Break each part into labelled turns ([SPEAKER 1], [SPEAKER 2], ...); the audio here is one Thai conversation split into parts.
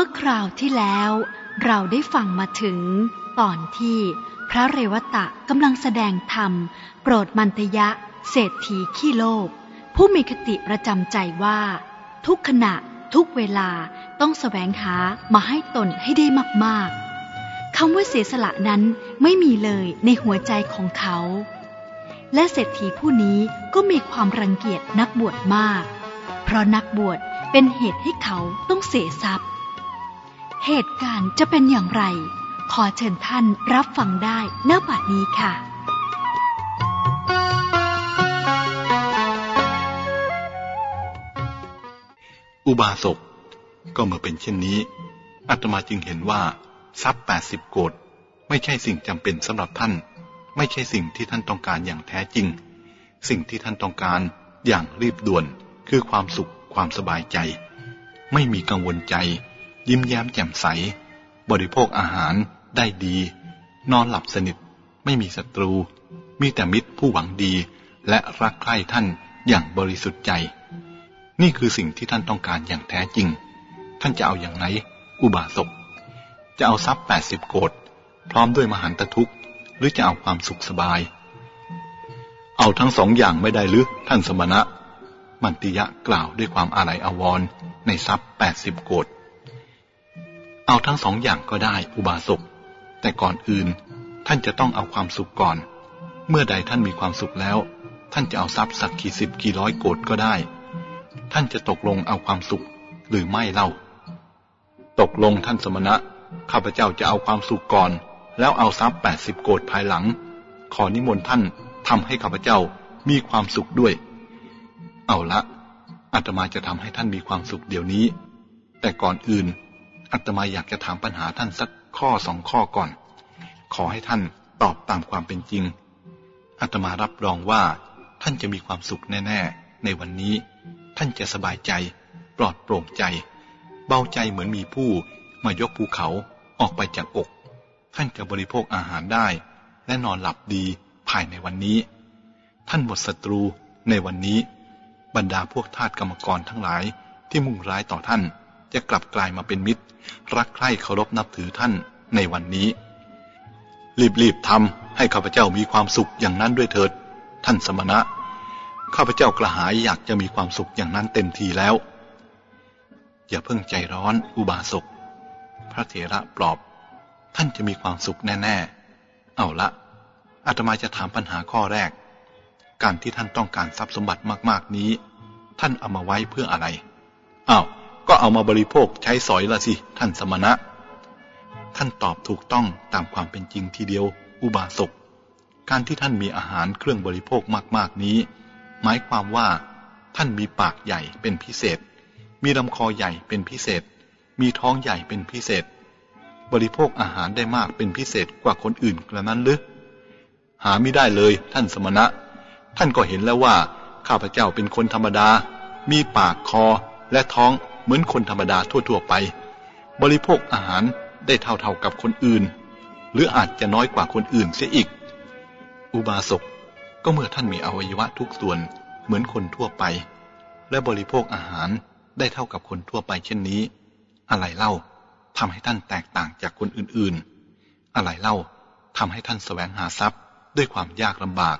[SPEAKER 1] มื่อคราวที่แล้ว เราได้ฟังมาถึง ตอนที่พระเรวตะกำลังแสดงธรรม โปรดมันตยะ เศรษฐีขี้โลภผู้มีคติประจำใจว่า ทุกขณะทุกเวลาต้องแสวงหามาให้ตนให้ได้มากๆคำว่าเสียสละนั้นไม่มีเลยในหัวใจของเขา และเศรษฐีผู้นี้ก็มีความรังเกียจนักบวชมาก เพราะนักบวชเป็นเหตุให้เขาต้องเสียทรัพย์ เหตุการณ์จะเป็นอย่างไร ขอเชิญท่านรับฟังได้ณบัดนี้ค่ะ
[SPEAKER 2] อุบาสกก็เมื่อเป็นเช่นนี้อาตมาจึงเห็นว่า ทรัพย์แปดสิบโกดไม่ใช่สิ่งจำเป็นสำหรับท่าน ไม่ใช่สิ่งที่ท่านต้องการอย่างแท้จริง สิ่งที่ท่านต้องการอย่างรีบด่วนคือความสุขความสบายใจ ไม่มีกังวลใจ ยิ้มแย้มแจ่มใส บริโภคอาหารได้ดี นอนหลับสนิท ไม่มีศัตรู มีแต่มิตรผู้หวังดี และรักใคร่ท่านอย่างบริสุทธิ์ใจ นี่คือสิ่งที่ท่านต้องการอย่างแท้จริง ท่านจะเอาอย่างไร อุบาสก จะเอาทรัพย์แปดสิบโกดพร้อมด้วยมหันตทุกข์ หรือจะเอาความสุขสบาย เอาทั้งสองอย่างไม่ได้หรือท่านสมณะ มันติยะกล่าวด้วยความอาลัยอาวรณ์ในทรัพย์แปดสิบโกด เอาทั้งสองอย่างก็ได้อุบาสก แต่ก่อนอื่นท่านจะต้องเอาความสุขก่อน เมื่อใดท่านมีความสุขแล้ว ท่านจะเอาทรัพย์สักกี่สิบกี่ร้อยโกดก็ได้ ท่านจะตกลงเอาความสุขหรือไม่เล่า ตกลงท่านสมณะ ข้าพเจ้าจะเอาความสุขก่อน แล้วเอาทรัพย์แปดสิบโกดภายหลัง ขอนิมนต์ท่านทำให้ข้าพเจ้ามีความสุขด้วย เอาละอาตมาจะทำให้ท่านมีความสุขเดี๋ยวนี้ แต่ก่อนอื่น อาตมาอยากจะถามปัญหาท่านสักข้อสองข้อก่อน ขอให้ท่านตอบตามความเป็นจริงอาตมารับรองว่า ท่านจะมีความสุขแน่ๆ ในวันนี้ ท่านจะสบายใจ ปลอดโปร่งใจ เบาใจเหมือนมีผู้มายกภูเขาออกไปจากอก ท่านจะบริโภคอาหารได้ และนอนหลับดีภายในวันนี้ ท่านหมดศัตรูในวันนี้ บรรดาพวกทาสกรรมกรทั้งหลายที่มุ่งร้ายต่อท่าน จะกลับกลายมาเป็นมิตร รักใคร่เคารพนับถือท่านในวันนี้ รีบๆทำให้ข้าพเจ้ามีความสุขอย่างนั้นด้วยเถิด ท่านสมณะ ข้าพเจ้ากระหายอยากจะมีความสุขอย่างนั้นเต็มทีแล้ว อย่าเพิ่งใจร้อนอุบาสกพระเถระปลอบ ท่านจะมีความสุขแน่ ๆ เอาละอาตมาจะถามปัญหาข้อแรก การที่ท่านต้องการทรัพย์สมบัติมาก ๆ นี้ ท่านเอามาไว้เพื่ออะไร อ้าว ก็เอามาบริโภคใช้สอยละสิ ท่านสมณะ ท่านตอบถูกต้องตามความเป็นจริงทีเดียว อุบาสก การที่ท่านมีอาหารเครื่องบริโภคมากๆนี้ หมายความว่าท่านมีปากใหญ่เป็นพิเศษ มีลำคอใหญ่เป็นพิเศษ มีท้องใหญ่เป็นพิเศษ บริโภคอาหารได้มากเป็นพิเศษกว่าคนอื่นกระนั้นหรือหาไม่ได้เลยท่านสมณะ ท่านก็เห็นแล้วว่า ข้าพเจ้าเป็นคนธรรมดา มีปากคอและท้อง เหมือนคนธรรมดาทั่วๆไป บริโภคอาหารได้เท่าๆกับคนอื่น หรืออาจจะน้อยกว่าคนอื่นเสียอีก อุบาสกก็เมื่อท่านมีอวัยวะทุกส่วนเหมือนคนทั่วไป และบริโภคอาหารได้เท่ากับคนทั่วไปเช่นนี้ อะไรเล่าทำให้ท่านแตกต่างจากคนอื่นๆ อะไรเล่าทำให้ท่านแสวงหาทรัพย์ด้วยความยากลำบาก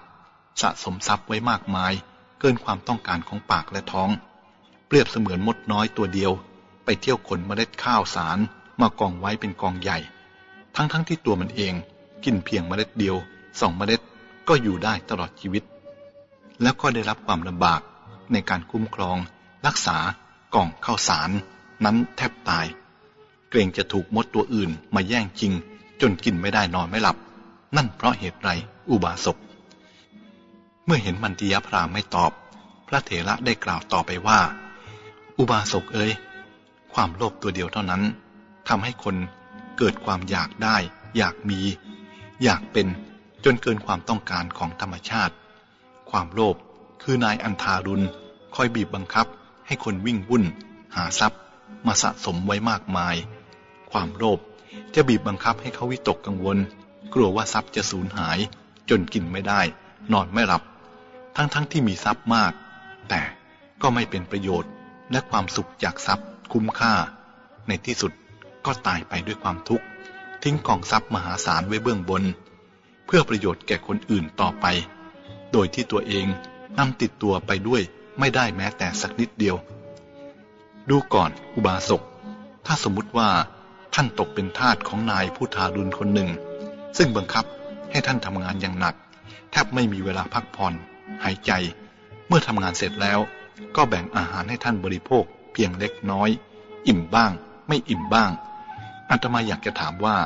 [SPEAKER 2] สะสมทรัพย์ไว้มากมาย เกินความต้องการของปากและท้อง เปรียบเสมือนมดน้อยตัวเดียว ไปเที่ยวขนเมล็ดข้าวสารมากองไว้เป็นกองใหญ่ ทั้งๆทที่ตัวมันเองกินเพียงเมล็ดเดียวสองเมล็ดก็อยู่ได้ตลอดชีวิต แล้วก็ได้รับความลำบากในการคุ้มครอง รักษากล่องข้าวสาร นั้นแทบตาย เกรงจะถูกมดตัวอื่นมาแย่งจริง จนกินไม่ได้นอนไม่หลับ นั่นเพราะเหตุไรอุบาสกเมื่อเห็นมันติยพรามไม่ตอบ พระเถระได้กล่าวต่อไปว่า อุบาสกเอ๋ยความโลภตัวเดียวเท่านั้นทำให้คนเกิดความอยากได้ อยากมี อยากเป็นจนเกินความต้องการของธรรมชาติ ความโลภคือนายอันทารุณคอยบีบบังคับให้คนวิ่งวุ่น หาทรัพย์ มาสะสมไว้มากมาย ความโลภจะบีบบังคับให้เขาวิตกกังวล กลัวว่าทรัพย์จะสูญหาย จนกินไม่ได้ นอนไม่หลับ ทั้งๆทที่มีทรัพย์มาก แต่ก็ไม่เป็นประโยชน์ และความสุขจากทรัพย์คุ้มค่า ในที่สุดก็ตายไปด้วยความทุกข์ ทิ้งกองทรัพย์มหาศาลไว้เบื้องบน เพื่อประโยชน์แก่คนอื่นต่อไป โดยที่ตัวเองนำติดตัวไปด้วยไม่ได้แม้แต่สักนิดเดียว ดูก่อนอุบาสก ถ้าสมมุติว่าท่านตกเป็นทาสของนายผู้ทารุณคนหนึ่ง ซึ่งบังคับให้ท่านทำงานอย่างหนัก แทบไม่มีเวลาพักผ่อน หายใจ เมื่อทำงานเสร็จแล้ว ก็แบ่งอาหารให้ท่านบริโภค เพียงเล็กน้อย อิ่มบ้าง ไม่อิ่มบ้างอาตมาอยากจะถามว่า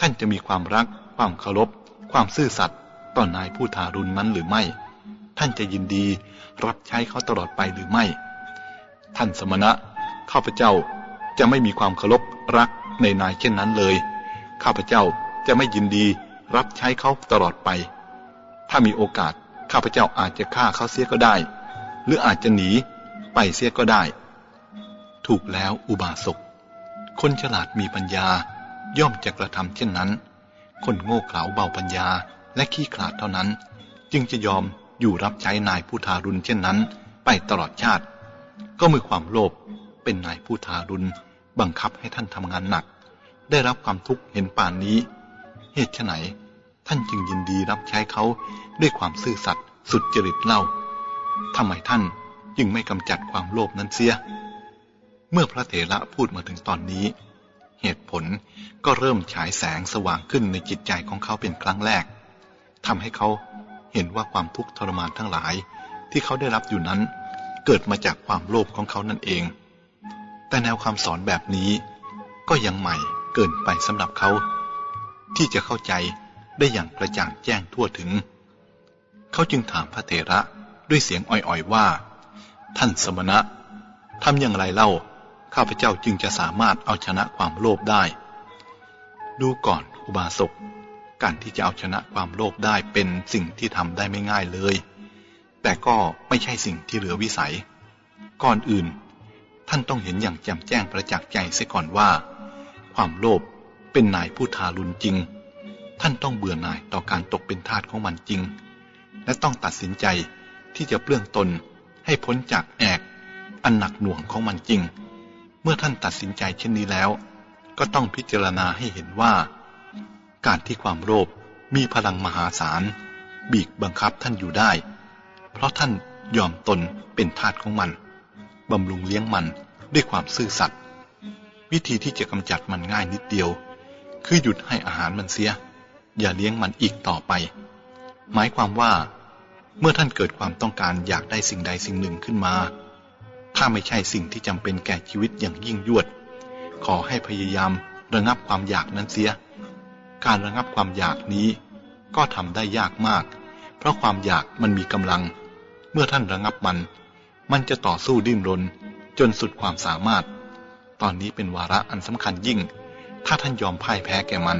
[SPEAKER 2] ท่านจะมีความรัก ความเคารพ ความซื่อสัตย์ต่อนายผู้ทารุณนั้นหรือไม่ ท่านจะยินดีรับใช้เขาตลอดไปหรือไม่ ท่านสมณะข้าพเจ้าจะไม่มีความเคารพรักในนายเช่นนั้นเลย ข้าพเจ้าจะไม่ยินดีรับใช้เขาตลอดไป ถ้ามีโอกาสข้าพเจ้าอาจจะฆ่าเขาเสียก็ได้ หรืออาจจะหนีไปเสียก็ได้ ถูกแล้วอุบาสก คนฉลาดมีปัญญา ย่อมจะกระทำเช่นนั้น คนโง่เขลาเบาปัญญาและขี้ขลาดเท่านั้น จึงจะยอมอยู่รับใช้นายผู้ทารุณเช่นนั้น ไปตลอดชาติ ก็มือความโลภเป็นนายผู้ทารุณบังคับให้ท่านทำงานหนัก ได้รับความทุกข์เห็นป่านนี้ เหตุไฉนท่านจึงยินดีรับใช้เขาด้วยความซื่อสัตย์สุดจริตเล่า ทำไมท่านจึงไม่กำจัดความโลภนั้นเสีย เมื่อพระเถระพูดมาถึงตอนนี้ เหตุผลก็เริ่มฉายแสงสว่างขึ้นในจิตใจของเขาเป็นครั้งแรกทำให้เขาเห็นว่าความทุกข์ทรมานทั้งหลายที่เขาได้รับอยู่นั้น เกิดมาจากความโลภของเขานั่นเอง แต่แนวคำสอนแบบนี้ก็ยังใหม่เกินไปสำหรับเขา ที่จะเข้าใจได้อย่างกระจ่างแจ้งทั่วถึง เขาจึงถามพระเถระ ด้วยเสียงอ่อยๆว่า ท่านสมณะทำอย่างไรเล่า ข้าพเจ้าจึงจะสามารถเอาชนะความโลภได้ ดูก่อนอุบาสกการที่จะเอาชนะความโลภได้เป็นสิ่งที่ทำได้ไม่ง่ายเลย แต่ก็ไม่ใช่สิ่งที่เหลือวิสัย ก่อนอื่น ท่านต้องเห็นอย่างแจ่มแจ้งประจักษ์ใจเสียก่อนว่า ความโลภเป็นนายผู้ทารุณจริง ท่านต้องเบื่อหน่ายต่อการตกเป็นทาสของมันจริง และต้องตัดสินใจ ที่จะเปลื้องตนให้พ้นจากแอกอันหนักหน่วงของมันจริง เมื่อท่านตัดสินใจเช่นนี้แล้ว ก็ต้องพิจารณาให้เห็นว่า การที่ความโลภมีพลังมหาศาล บีบบังคับท่านอยู่ได้ เพราะท่านยอมตนเป็นทาสของมันบำรุงเลี้ยงมันด้วยความซื่อสัตย์วิธีที่จะกำจัดมันง่ายนิดเดียว คือหยุดให้อาหารมันเสีย อย่าเลี้ยงมันอีกต่อไป หมายความว่า เมื่อท่านเกิดความต้องการอยากได้สิ่งใดสิ่งหนึ่งขึ้นมา ถ้าไม่ใช่สิ่งที่จำเป็นแก่ชีวิตอย่างยิ่งยวด ขอให้พยายามระงับความอยากนั้นเสีย การระงับความอยากนี้ ก็ทำได้ยากมาก เพราะความอยากมันมีกำลัง เมื่อท่านระงับมัน มันจะต่อสู้ดิ้นรน จนสุดความสามารถ ตอนนี้เป็นวาระอันสำคัญยิ่ง ถ้าท่านยอมพ่ายแพ้แก่มัน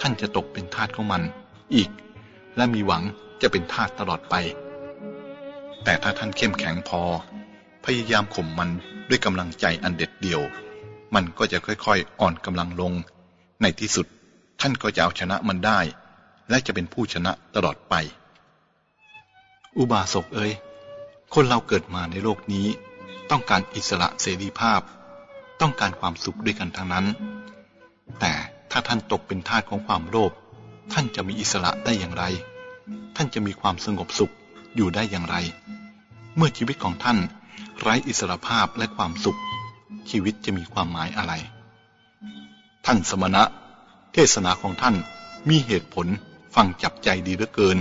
[SPEAKER 2] ท่านจะตกเป็นทาสของมัน อีก และมีหวัง จะเป็นทาสตลอดไป แต่ถ้าท่านเข้มแข็งพอ พยายามข่มมันด้วยกำลังใจอันเด็ดเดี่ยว มันก็จะค่อยๆ อ่อนกำลังลง ในที่สุดท่านก็จะเอาชนะมันได้ และจะเป็นผู้ชนะตลอดไป อุบาสกเอ้ย คนเราเกิดมาในโลกนี้ ต้องการอิสระเสรีภาพ ต้องการความสุขด้วยกันทั้งนั้น แต่ถ้าท่านตกเป็นทาสของความโลภท่านจะมีอิสระได้อย่างไร ท่านจะมีความสงบสุขอยู่ได้อย่างไร เมื่อชีวิตของท่านไร้อิสรภาพและความสุข ชีวิตจะมีความหมายอะไร ท่านสมณะ เทศนาของท่านมีเหตุผลฟังจับใจดีเหลือเกิน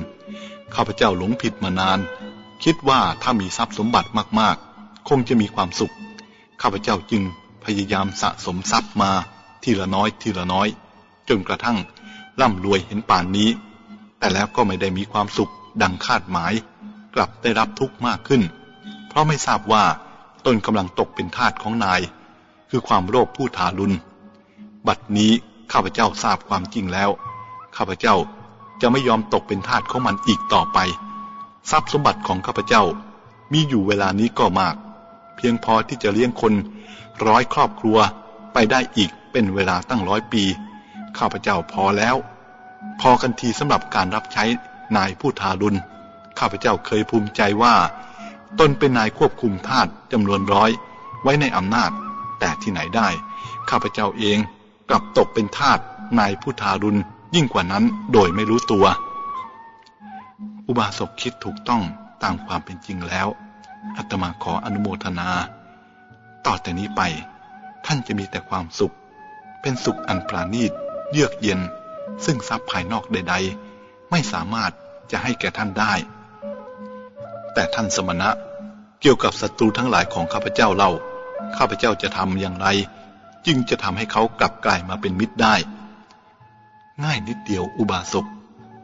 [SPEAKER 2] ข้าพเจ้าหลงผิดมานาน คิดว่าถ้ามีทรัพย์สมบัติมากๆ คงจะมีความสุข ข้าพเจ้าจึงพยายามสะสมทรัพย์มาทีละน้อยทีละน้อย จนกระทั่งร่ำรวยเห็นป่านนี้ แต่แล้วก็ไม่ได้มีความสุขดังคาดหมาย กลับได้รับทุกข์มากขึ้น เพราะไม่ทราบว่าตนกำลังตกเป็นทาสของนาย คือความโลภผู้ทารุณ บัดนี้ข้าพเจ้าทราบความจริงแล้ว ข้าพเจ้าจะไม่ยอมตกเป็นทาสของมันอีกต่อไป ทรัพย์สมบัติของข้าพเจ้ามีอยู่เวลานี้ก็มาก เพียงพอที่จะเลี้ยงคนร้อยครอบครัวไปได้อีกเป็นเวลาตั้งร้อยปี ข้าพเจ้าพอแล้ว พอกันทีสำหรับการรับใช้นายผู้ทารุณข้าพเจ้าเคยภูมิใจว่า ตนเป็นนายควบคุมทาสจำนวนร้อยไว้ในอำนาจ แต่ที่ไหนได้ ข้าพเจ้าเองกลับตกเป็นทาสนายผู้ทารุณยิ่งกว่านั้นโดยไม่รู้ตัว อุบาสกคิดถูกต้องตามความเป็นจริงแล้วอาตมาขออนุโมทนา ต่อแต่นี้ไป ท่านจะมีแต่ความสุข เป็นสุขอันปราณีต เยือกเย็น ซึ่งทรัพย์ภายนอกใด ๆ ไม่สามารถจะให้แก่ท่านได้ แต่ท่านสมณะเกี่ยวกับศัตรูทั้งหลายของข้าพเจ้าเล่า ข้าพเจ้าจะทำอย่างไร จึงจะทำให้เขากลับกลายมาเป็นมิตรได้ ง่ายนิดเดียวอุบาสก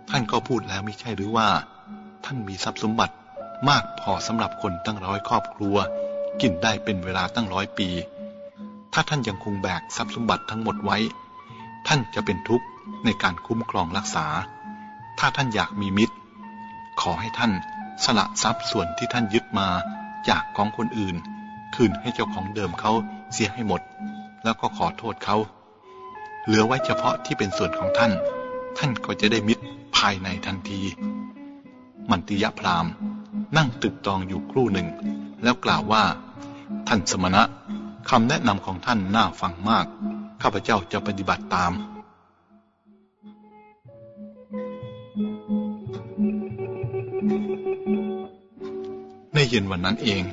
[SPEAKER 2] ท่านก็พูดแล้วไม่ใช่หรือว่า ท่านมีทรัพย์สมบัติมากพอสำหรับคนตั้งร้อยครอบครัว กินได้เป็นเวลาตั้งร้อยปี ถ้าท่านยังคงแบกทรัพย์สมบัติทั้งหมดไว้ ท่านจะเป็นทุกข์ ในการคุ้มครองรักษา ถ้าท่านอยากมีมิตร ขอให้ท่านสละทรัพย์ส่วนที่ท่านยึดมาจากของคนอื่น คืนให้เจ้าของเดิมเขาเสียให้หมด แล้วก็ขอโทษเขา เหลือไว้เฉพาะที่เป็นส่วนของท่าน ท่านก็จะได้มิตรภายในทันที มันติยะพรามนั่งตึกตองอยู่ครู่หนึ่ง แล้วกล่าวว่า ท่านสมณะคำแนะนำของท่านน่าฟังมาก ข้าพเจ้าจะปฏิบัติตาม เย็นวันนั้นเอง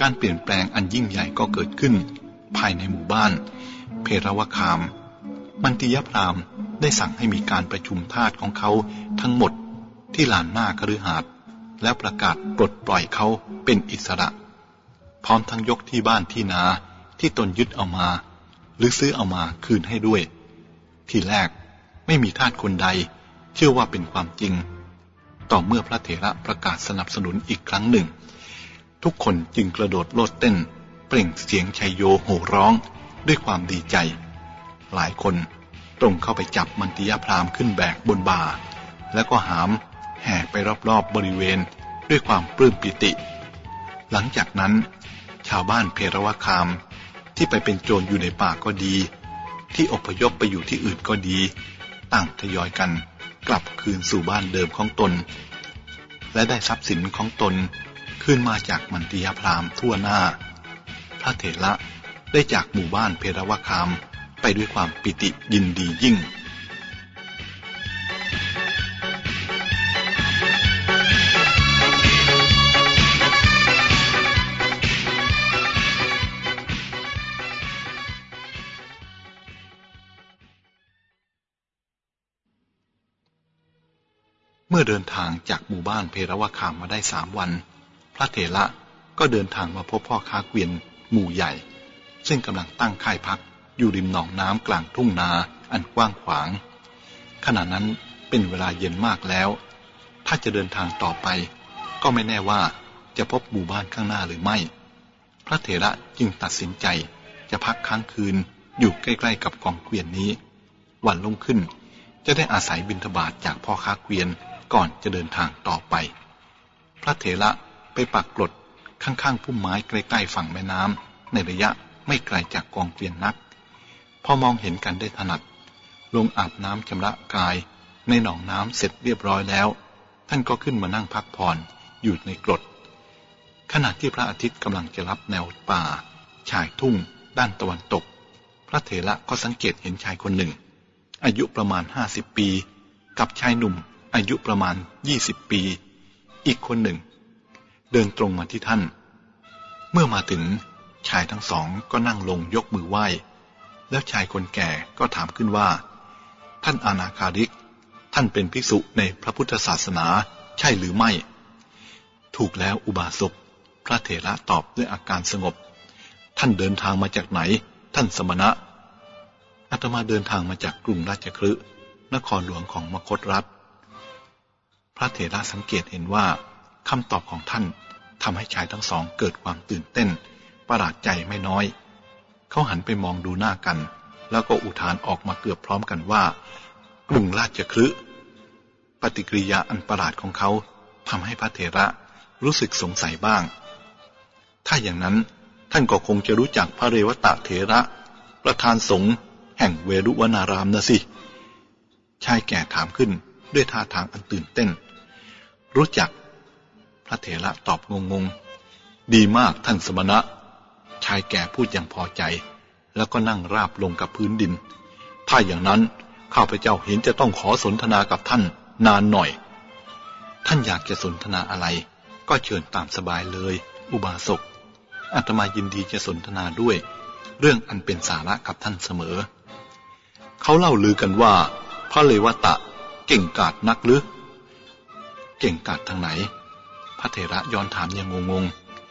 [SPEAKER 2] การเปลี่ยนแปลงอันยิ่งใหญ่ก็เกิดขึ้น ภายในหมู่บ้าน เพรวคาม มันติยพรามได้สั่งให้มีการประชุมทาสของเขาทั้งหมดที่ลานหน้าคฤหาสน์แล้วประกาศปลดปล่อยเขาเป็นอิสระ พร้อมทั้งยกที่บ้านที่นาที่ตนยึดเอามา หรือซื้อเอามาคืนให้ด้วย ทีแรกไม่มีทาสคนใด เชื่อว่าเป็นความจริง ต่อเมื่อพระเถระประกาศสนับสนุนอีกครั้งหนึ่ง ทุกคนจึงกระโดดโลดเต้น เปล่งเสียงชัยโยโห่ร้องด้วยความดีใจ หลายคนตรงเข้าไปจับมันติยพรามขึ้นแบกบนบ่า แล้วก็หามแห่ไปรอบๆบบริเวณด้วยความปลื้มปิติ หลังจากนั้น ชาวบ้านเพรวคามที่ไปเป็นโจรอยู่ในป่าก็ดี ที่อพยพไปอยู่ที่อื่นก็ดี ต่างทยอยกันกลับคืนสู่บ้านเดิมของตน และได้ทรัพย์สินของตน ขึ้นมาจากมันติยพรามทั่วหน้า พระเถระได้จากหมู่บ้านเพรวคามไปด้วยความปิติยินดียิ่งเมื่อเดินทางจากหมู่บ้านเพรวคามมาได้สามวัน ระเถระก็เดินทางมาพบพ่อค้าเกวียนหมู่ใหญ่ ซึ่งกำลังตั้งค่ายพักอยู่ริมหนองน้ำกลางทุ่งนาอันกว้างขวาง ขณะนั้นเป็นเวลาเย็นมากแล้ว ถ้าจะเดินทางต่อไป ก็ไม่แน่ว่าจะพบหมู่บ้านข้างหน้าหรือไม่ พระเถระจึงตัดสินใจจะพักค้างคืนอยู่ใกล้ๆกับกองเกวียนนี้ วันลุ่งขึ้น จะได้อาศัยบิณฑบาตจากพ่อค้าเกวียนก่อนจะเดินทางต่อไป พระเถระ ปปักกลดข้างๆพุ่มไม้ใกล้ๆฝั่งแม่น้ำในระยะไม่ไกลจากกองเกวียนนัก พอมองเห็นกันได้ถนัด ลงอาบน้ำชำระกาย ในหนองน้ำเสร็จเรียบร้อยแล้ว ท่านก็ขึ้นมานั่งพักผ่อนอยู่ในกรดขณะที่พระอาทิตย์กำลังจะรับแนวป่า ชายทุ่ง ด้านตะวันตก พระเถระก็สังเกตเห็นชายคนหนึ่ง อายุประมาณห้าสิบปี กับชายหนุ่มอายุประมาณยี่สิบปี อีกคนหนึ่ง เดินตรงมาที่ท่าน เมื่อมาถึงชายทั้งสองก็นั่งลงยกมือไหว้ แล้วชายคนแก่ก็ถามขึ้นว่า ท่านอนาคาริก ท่านเป็นภิกษุในพระพุทธศาสนาใช่หรือไม่ ถูกแล้วอุบาสกพระเถระตอบด้วยอาการสงบ ท่านเดินทางมาจากไหน ท่านสมณะอาตมาเดินทางมาจากกรุงราชคฤห์นครหลวงของมคตรัฐ พระเถระสังเกตเห็นว่า คำตอบของท่านทำให้ชายทั้งสองเกิดความตื่นเต้น ประหลาดใจไม่น้อย เขาหันไปมองดูหน้ากัน แล้วก็อุทานออกมาเกือบพร้อมกันว่า กรุงราชคฤห์ปฏิกิริยาอันประหลาดของเขาทำให้พระเถระรู้สึกสงสัยบ้าง ถ้าอย่างนั้นท่านก็คงจะรู้จักพระเรวตะเถระ ประธานสงฆ์แห่งเวรุวนารามนะสิ ชายแก่ถามขึ้นด้วยท่าทางอันตื่นเต้น รู้จัก ระเถระตอบงงๆดีมากท่านสมณะ ชายแก่พูดอย่างพอใจ แล้วก็นั่งราบลงกับพื้นดิน ถ้าอย่างนั้นข้าพเจ้าเห็นจะต้องขอสนทนากับท่านนานหน่อย ท่านอยากจะสนทนาอะไร ก็เชิญตามสบายเลย อุบาสกอาตมายินดีจะสนทนาด้วย เรื่องอันเป็นสาระกับท่านเสมอ เขาเล่าลือกันว่า พระเลวตะเก่งกาจนักหรือ เก่งกาจทางไหน พระเถระย้อนถามอยังงง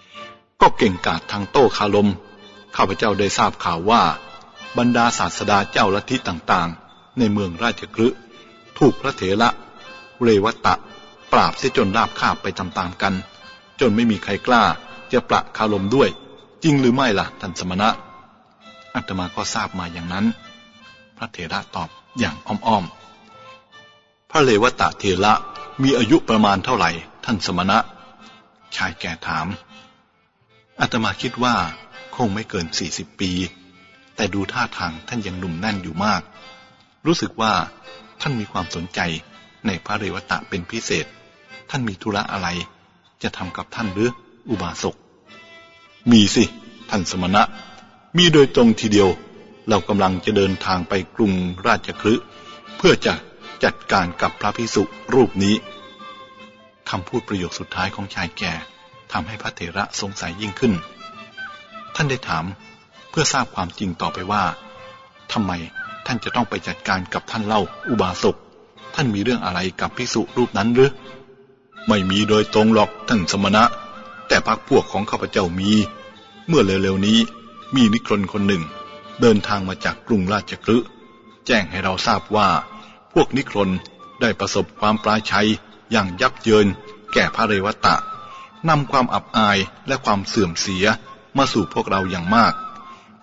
[SPEAKER 2] ๆ ก็เก่งกาจทางโต้คารม ข้าพเจ้าได้ทราบข่าวว่า บรรดาศาสดาเจ้าลัทธิต่างๆ ในเมืองราชกฤห์ถูกพระเถระเรวตะ ปราบเสียจนราบคาบไปตามๆกัน จนไม่มีใครกล้าจะประคารมด้วย จริงหรือไม่ล่ะท่านสมณะอัตมาก็ทราบมาอย่างนั้น พระเถระตอบอย่างอ้อมๆพระเลวตะเถระมีอายุประมาณเท่าไหร่ท่านสมณะ ชายแก่ถาม อาตมาคิดว่าคงไม่เกินสี่สิบปี แต่ดูท่าทางท่านยังหนุ่มแน่นอยู่มาก รู้สึกว่าท่านมีความสนใจในพระเรวตะเป็นพิเศษ ท่านมีธุระอะไร จะทำกับท่านหรืออุบาสก มีสิ ท่านสมณะ มีโดยตรงทีเดียว เรากำลังจะเดินทางไปกรุงราชคฤห์เพื่อจะจัดการกับพระพิสุรูปนี้ คำพูดประโยคสุดท้ายของชายแก่ทำให้พระเถระสงสัยยิ่งขึ้น ท่านได้ถามเพื่อทราบความจริงต่อไปว่าทำไมท่านจะต้องไปจัดการกับท่านเล่าอุบาสก ท่านมีเรื่องอะไรกับพิสุรูปนั้นหรือ ไม่มีโดยตรงหรอกท่านสมณะ แต่พักพวกของข้าพเจ้ามี เมื่อเร็วๆนี้มีนิครนคนหนึ่ง เดินทางมาจากกรุงราชกฤห์แจ้งให้เราทราบว่า พวกนิครนได้ประสบความปลาชัย อย่างยับเยิน แก่พระเรวตะนำความอับอายและความเสื่อมเสียมาสู่พวกเราอย่างมาก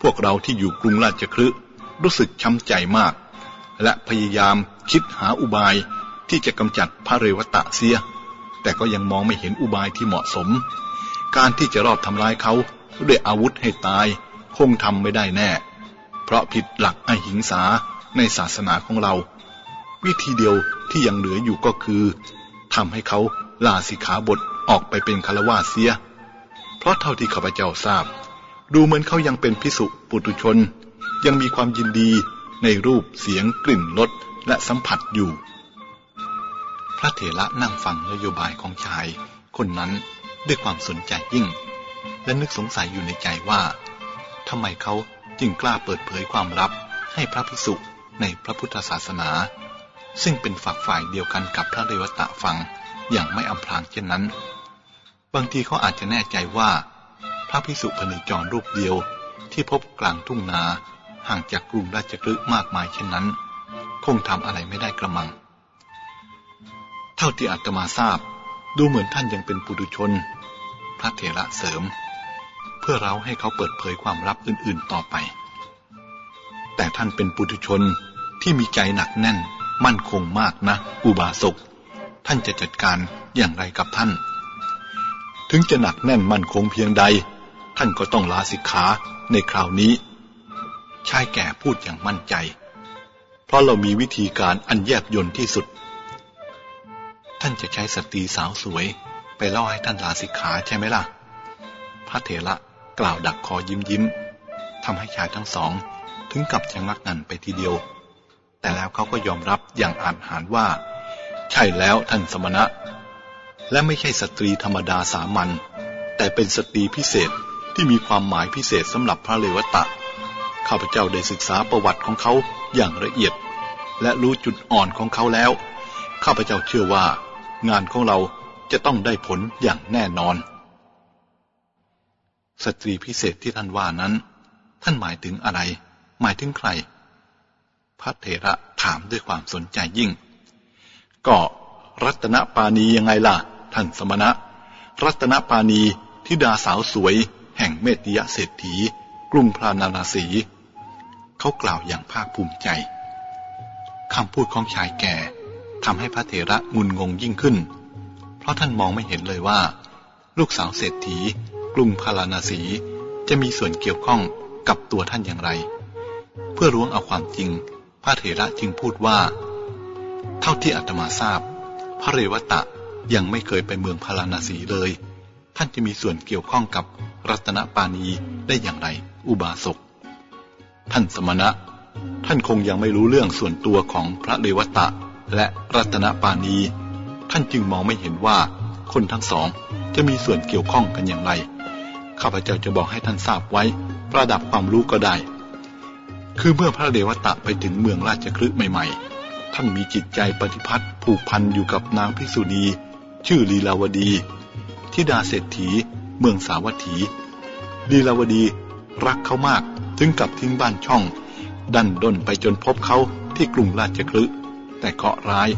[SPEAKER 2] พวกเราที่อยู่กรุงราชคฤห์รู้สึกช้ำใจมาก และพยายามคิดหาอุบายที่จะกำจัดพระเรวตะเสีย แต่ก็ยังมองไม่เห็นอุบายที่เหมาะสม การที่จะรอบทำร้ายเขาด้วยอาวุธให้ตาย คงทำไม่ได้แน่ เพราะผิดหลักอหิงสาในศาสนาของเรา วิธีเดียวที่ยังเหลืออยู่ก็คือ ทำให้เขาลาสิขาบทออกไปเป็นคารวาเสีย เพราะเท่าที่ข้าพเจ้าทราบ ดูเหมือนเขายังเป็นพิสุปุตุชน ยังมีความยินดีในรูปเสียงกลิ่นรสและสัมผัสอยู่ พระเถระนั่งฟังนโยบายของชาย คนนั้นด้วยความสนใจยิ่ง และนึกสงสัยอยู่ในใจว่าทำไมเขาจึงกล้าเปิดเผยความลับให้พระพิสุในพระพุทธศาสนา ซึ่งเป็นฝักฝ่ายเดียวกันกับพระเรวตะฟังอย่างไม่อำพรางเช่นนั้น บางทีเขาอาจจะแน่ใจว่า พระพิสุพนิจรรูปเดียวที่พบกลางทุ่งนาห่างจากกรุงราชกฤห์มากมายเช่นนั้น คงทำอะไรไม่ได้กระมัง เท่าที่อาตมาทราบ ดูเหมือนท่านยังเป็นปุถุชน พระเถระเสริม เพื่อเราให้เขาเปิดเผยความลับอื่นๆต่อไป แต่ท่านเป็นปุถุชนที่มีใจหนักแน่น มั่นคงมากนะ อุบาสก ท่านจะจัดการอย่างไรกับท่าน ถึงจะหนักแน่นมั่นคงเพียงใด ท่านก็ต้องลาสิกขาในคราวนี้ ชายแก่พูดอย่างมั่นใจ เพราะเรามีวิธีการอันแยบยลที่สุด ท่านจะใช้สตรีสาวสวย ไปล่อให้ท่านลาสิกขาใช่ไหมล่ะ พระเถระกล่าวดักคอยิ้มยิ้มทำให้ชายทั้งสอง ถึงกับชะงักงันไปทีเดียว แต่แล้วเขาก็ยอมรับอย่างอาจหาญว่า ใช่แล้วท่านสมณะ และไม่ใช่สตรีธรรมดาสามัญแต่เป็นสตรีพิเศษที่มีความหมายพิเศษสำหรับพระเรวตะ ข้าพเจ้าได้ศึกษาประวัติของเขาอย่างละเอียด และรู้จุดอ่อนของเขาแล้ว ข้าพเจ้าเชื่อว่า งานของเราจะต้องได้ผลอย่างแน่นอน สตรีพิเศษที่ท่านว่านั้น ท่านหมายถึงอะไร หมายถึงใคร พระเถระถามด้วยความสนใจยิ่ง ก็รัตนปาณียังไงล่ะ ท่านสมณะ รัตนปาณีทิดาสาวสวย แห่งเมติยะเศรษฐีกรุงพรานานาสีเขากล่าวอย่างภาคภูมิใจคำพูดของชายแก่ทำให้พระเถระงุนงงยิ่งขึ้น เพราะท่านมองไม่เห็นเลยว่า ลูกสาวเศรษฐีกรุงพาราณสีจะมีส่วนเกี่ยวข้องกับตัวท่านอย่างไร เพื่อรู้เอาความจริง ระเถระจึงพูดว่า เท่าที่อาตมาทราบ พระเรวตะยังไม่เคยไปเมืองพาราณสีเลย ท่านจะมีส่วนเกี่ยวข้องกับรัตนปานีได้อย่างไร อุบาสก ท่านสมณะ ท่านคงยังไม่รู้เรื่องส่วนตัวของพระเรวตะและรัตนปาณีท่านจึงมองไม่เห็นว่าคนทั้งสองจะมีส่วนเกี่ยวข้องกันอย่างไร ข้าพเจ้าจะบอกให้ท่านทราบไว้ ประดับความรู้ก็ได้ คือเมื่อพระเรวตะไปถึงเมืองราชคลึใหม่ๆ ท่านมีจิตใจปฏิพัติผูกพันอยู่กับนางภิกษุณี ชื่อลีลาวดีทิดาเศรษฐี เมืองสาวัตถี ลีลาวดีรักเขามากถึงกับทิ้งบ้านช่อง ดันด้นไปจนพบเขาที่กรุงราชคลึแต่เคราะร้าย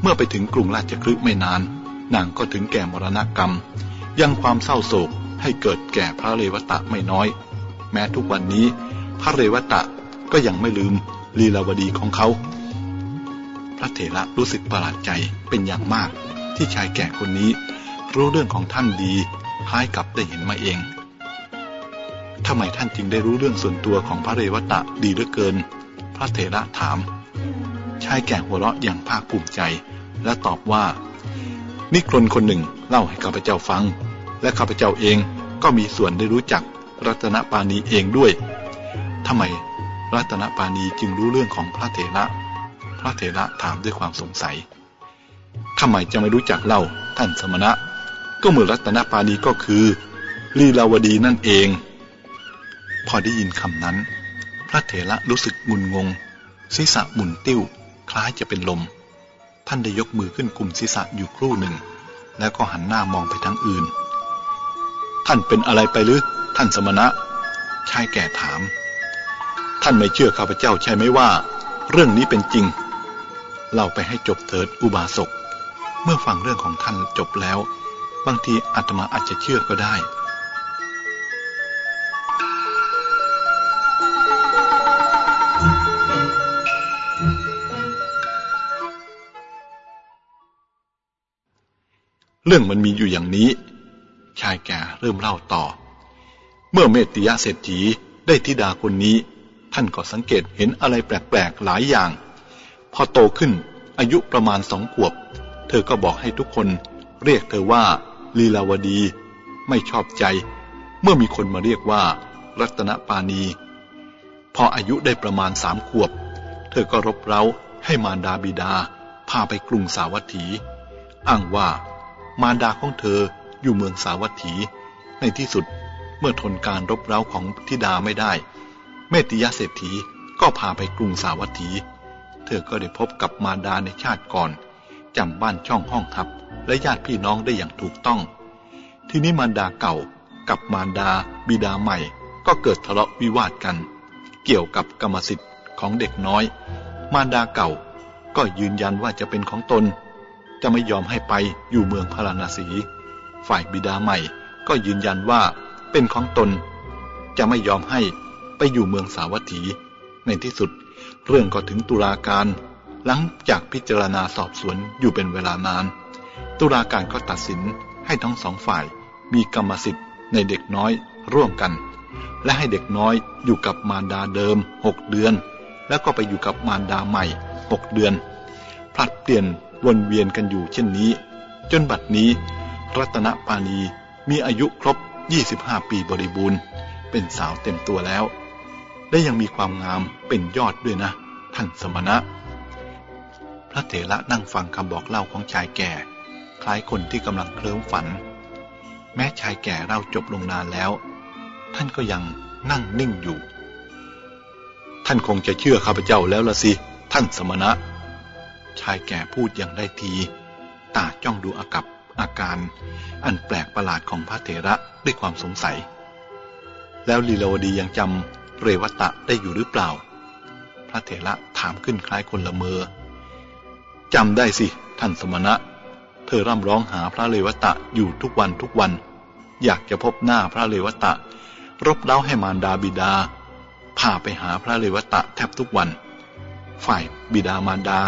[SPEAKER 2] เมื่อไปถึงกรุงราชคลึไม่นาน นางก็ถึงแก่มรณกรรม ยังความเศร้าโศกให้เกิดแก่พระเรวตะไม่น้อย แม้ทุกวันนี้พระเรวตะ ก็ยังไม่ลืมลีลาวดีของเขา พระเถระรู้สึกประหลาดใจเป็นอย่างมากที่ชายแก่คนนี้ รู้เรื่องของท่านดีคล้ายกับได้เห็นมาเองทำไมท่านจึงได้รู้เรื่องส่วนตัวของพระเรวตะดีเหลือเกิน พระเถระถาม ชายแก่หัวเราะอย่างภาคภูมิใจ และตอบว่า นิครนคนหนึ่งเล่าให้ข้าพเจ้าฟัง และข้าพเจ้าเองก็มีส่วนได้รู้จักรัตนปาณีเองด้วยทำไม รัตนปาณีจึงรู้เรื่องของพระเถระ พระเถระถามด้วยความสงสัยทำไมจะไม่รู้จักเล่าท่านสมณะ ก็เมื่อรัตนปาณีก็คือลีลาวดีนั่นเอง พอได้ยินคำนั้น พระเถระรู้สึกงุนงง ศีรษะหมุนติ้ว คล้ายจะเป็นลม ท่านได้ยกมือขึ้นกลุ่มศีรษะอยู่ครู่หนึ่ง แล้วก็หันหน้ามองไปทางอื่น ท่านเป็นอะไรไปหรือท่านสมณะชายแก่ถาม ท่านไม่เชื่อข้าพเจ้าใช่ไหมว่า เรื่องนี้เป็นจริงเราไปให้จบเถิดอุบาสก เมื่อฟังเรื่องของท่านจบแล้ว บางทีอาตมาอาจจะเชื่อก็ได้เรื่องมันมีอยู่อย่างนี้ ชายแก่เริ่มเล่าต่อ เมื่อเมติยะเศรษฐีได้ธิดาคนนี้ ท่านก็สังเกตเห็นอะไรแปลกๆหลายอย่าง พอโตขึ้นอายุประมาณสองขวบ เธอก็บอกให้ทุกคนเรียกเธอว่า ลีลาวดี ไม่ชอบใจ เมื่อมีคนมาเรียกว่า รัตนปาณีพออายุได้ประมาณสามขวบ เธอก็รบเร้าให้มารดาบิดา พาไปกรุงสาวัตถี อ้างว่ามารดาของเธออยู่เมืองสาวัตถี ในที่สุดเมื่อทนการรบเร้าของธิดาไม่ได้ เมติยาเศรษฐีก็พาไปกรุงสาวัตถี เธอก็ได้พบกับมารดาในชาติก่อนจำบ้านช่องห้องทับ และญาติพี่น้องได้อย่างถูกต้อง ทีนี้มารดาเก่ากับมารดาบิดาใหม่ ก็เกิดทะเลาะวิวาทกัน เกี่ยวกับกรรมสิทธิ์ของเด็กน้อย มารดาเก่าก็ยืนยันว่าจะเป็นของตน จะไม่ยอมให้ไปอยู่เมืองพาราณสี ฝ่ายบิดาใหม่ก็ยืนยันว่าเป็นของตน จะไม่ยอมให้ อยู่เมืองสาวัตถี ในที่สุด เรื่องก็ถึงตุลาการ หลังจากพิจารณาสอบสวนอยู่เป็นเวลานาน ตุลาการก็ตัดสินให้ทั้งสองฝ่ายมีกรรมสิทธิ์ในเด็กน้อยร่วมกัน และให้เด็กน้อยอยู่กับมารดาเดิมหกเดือน แล้วก็ไปอยู่กับมารดาใหม่หกเดือนผลัดเปลี่ยนวนเวียนกันอยู่เช่นนี้ จนบัดนี้ รัตนปาณีมีอายุครบ 25 ปีบริบูรณ์ เป็นสาวเต็มตัวแล้ว และยังมีความงามเป็นยอดด้วยนะ ท่านสมณะ พระเถระนั่งฟังคำบอกเล่าของชายแก่ คล้ายคนที่กำลังเคลิ้มฝัน แม้ชายแก่เล่าจบลงนานแล้ว ท่านก็ยังนั่งนิ่งอยู่ ท่านคงจะเชื่อข้าพเจ้าแล้วละสิ ท่านสมณะ ชายแก่พูดอย่างได้ที ตาจ้องดูอากับอาการอันแปลกประหลาดของพระเถระด้วยความสงสัย แล้วลีลาวดียังจำ เรวตะได้อยู่หรือเปล่า พระเถระถามขึ้นคล้ายคนละเมอจำได้สิ ท่านสมณะ เธอร่ำร้องหาพระเรวตะอยู่ทุกวันทุกวัน อยากจะพบหน้าพระเรวตะ รบเล้าให้มารดาบิดา พาไปหาพระเรวตะแทบทุกวัน ฝ่ายบิดามารดา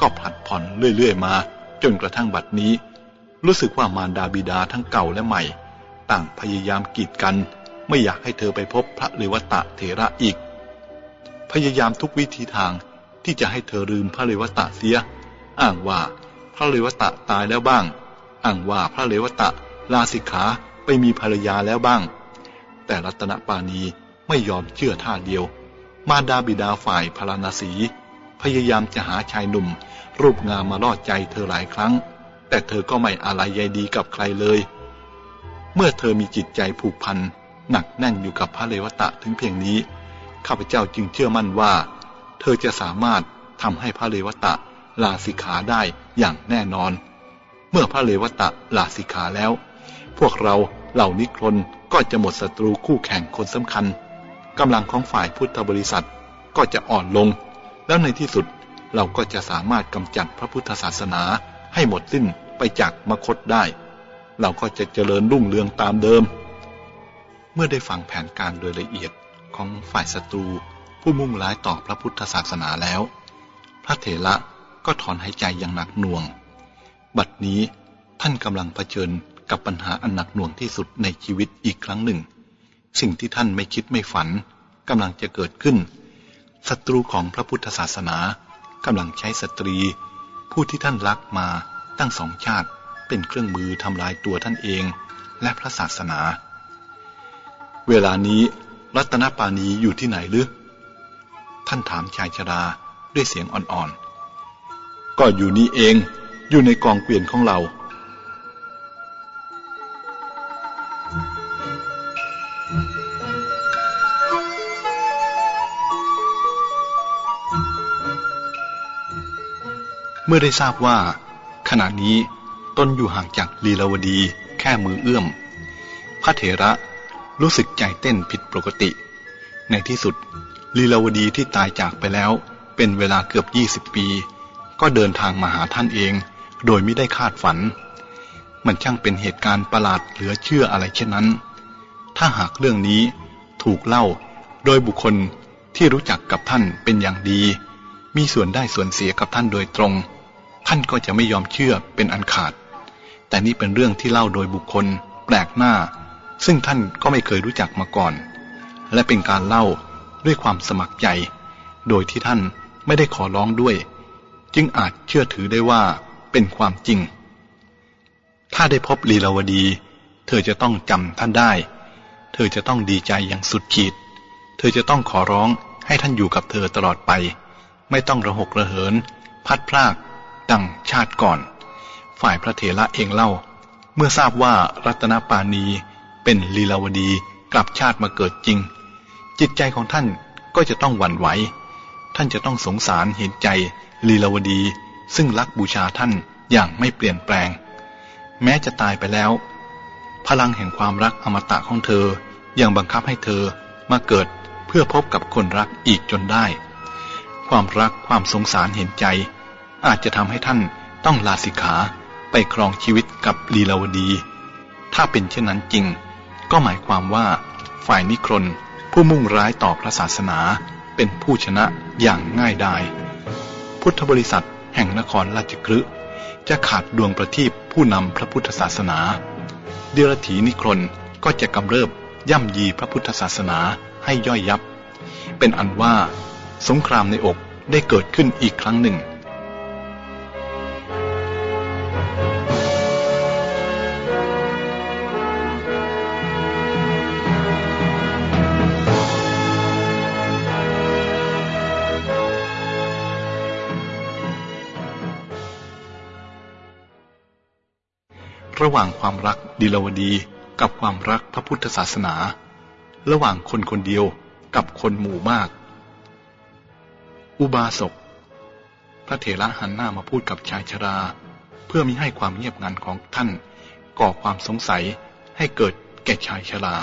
[SPEAKER 2] ก็ผลัดผ่อนเรื่อยๆมา จนกระทั่งบัดนี้ รู้สึกว่ามารดาบิดาทั้งเก่าและใหม่ ต่างพยายามกีดกัน ไม่อยากให้เธอไปพบพระเรวตะเถระอีก พยายามทุกวิธีทางที่จะให้เธอลืมพระเรวตะเสีย อ้างว่าพระเรวตะตายแล้วบ้าง อ้างว่าพระเรวตะลาสิกขาไปมีภรรยาแล้วบ้าง แต่รัตนปาณีไม่ยอมเชื่อท่าเดียว มาดาบิดาฝ่ายพาราณสี พยายามจะหาชายหนุ่ม รูปงามมาล่อใจเธอหลายครั้ง แต่เธอก็ไม่อะไรใยดีกับใครเลย เมื่อเธอมีจิตใจผูกพัน หนักแน่นอยู่กับพระเลวตะถึงเพียงนี้ ข้าพเจ้าจึงเชื่อมั่นว่า เธอจะสามารถทำให้พระเลวตะลาสิกขาได้อย่างแน่นอน เมื่อพระเลวตะลาสิกขาแล้ว พวกเราเหล่านิครนก็จะหมดศัตรูคู่แข่งคนสำคัญกำลังของฝ่ายพุทธบริษัทก็จะอ่อนลง แล้วในที่สุดเราก็จะสามารถกำจัดพระพุทธศาสนาให้หมดสิ้นไปจากมคตได้ เราก็จะเจริญรุ่งเรืองตามเดิม เมื่อได้ฟังแผนการโดยละเอียดของฝ่ายศัตรูผู้มุ่งร้ายต่อพระพุทธศาสนาแล้ว พระเถระก็ถอนหายใจอย่างหนักหน่วง บัดนี้ท่านกำลังเผชิญกับปัญหาอันหนักหน่วงที่สุดในชีวิตอีกครั้งหนึ่ง สิ่งที่ท่านไม่คิดไม่ฝันกำลังจะเกิดขึ้น ศัตรูของพระพุทธศาสนากำลังใช้สตรี ผู้ที่ท่านรักมาตั้งสองชาติเป็นเครื่องมือทำลายตัวท่านเอง และพระศาสนา เวลานี้รัตนปานีอยู่ที่ไหนหรือ ท่านถามชายชราด้วยเสียงอ่อนๆ ก็อยู่นี่เองอยู่ในกองเกวียนของเรา เมื่อได้ทราบว่า ขณะนี้ตนอยู่ห่างจากลีลาวดีแค่มือเอื้อม พระเถระ รู้สึกใจเต้นผิดปกติ ในที่สุดลีลาวดีที่ตายจากไปแล้ว เป็นเวลาเกือบยี่สิบปี ก็เดินทางมาหาท่านเอง โดยไม่ได้คาดฝัน มันช่างเป็นเหตุการณ์ประหลาดเหลือเชื่ออะไรเช่นนั้น ถ้าหากเรื่องนี้ถูกเล่าโดยบุคคลที่รู้จักกับท่านเป็นอย่างดี มีส่วนได้ส่วนเสียกับท่านโดยตรง ท่านก็จะไม่ยอมเชื่อเป็นอันขาด แต่นี่เป็นเรื่องที่เล่าโดยบุคคล แปลกหน้า ซึ่งท่านก็ไม่เคยรู้จักมาก่อน และเป็นการเล่าด้วยความสมัครใจ โดยที่ท่านไม่ได้ขอร้องด้วย จึงอาจเชื่อถือได้ว่าเป็นความจริง ถ้าได้พบลีลาวดี เธอจะต้องจำท่านได้ เธอจะต้องดีใจอย่างสุดขีด เธอจะต้องขอร้องให้ท่านอยู่กับเธอตลอดไป ไม่ต้องระหกระเหิน พัดพลาก ดังชาติก่อน ฝ่ายพระเถระเองเล่า เมื่อทราบว่ารัตนปาณี เป็นลีลาวดีกลับชาติมาเกิดจริง จิตใจของท่านก็จะต้องหวั่นไหว ท่านจะต้องสงสารเห็นใจลีลาวดี ซึ่งรักบูชาท่านอย่างไม่เปลี่ยนแปลง แม้จะตายไปแล้ว พลังแห่งความรักอมตะของเธอยังบังคับให้เธอมาเกิดเพื่อพบกับคนรักอีกจนได้ ความรักความสงสารเห็นใจ อาจจะทำให้ท่านต้องลาสิกขาไปครองชีวิตกับลีลาวดี ถ้าเป็นเช่นนั้นจริง ก็หมายความว่า ฝ่ายนิครนผู้มุ่งร้ายต่อพระศาสนาเป็นผู้ชนะอย่างง่ายดาย พุทธบริษัทแห่งนครราชกฤห์จะขาดดวงประทีปผู้นำพระพุทธศาสนา เดรถีนิครนก็จะกำเริบย่ำยีพระพุทธศาสนาให้ย่อยยับ เป็นอันว่า สงครามในอกได้เกิดขึ้นอีกครั้งหนึ่ง หว่างความรักดิลวดี กับความรักพระพุทธศาสนา ระหว่างคนคนเดียวกับคนหมู่มาก อุบาสก พระเถระหันหน้ามาพูดกับชายชรา เพื่อมิให้ความเงียบงันของท่าน ก่อความสงสัยให้เกิดแก่ชายชรา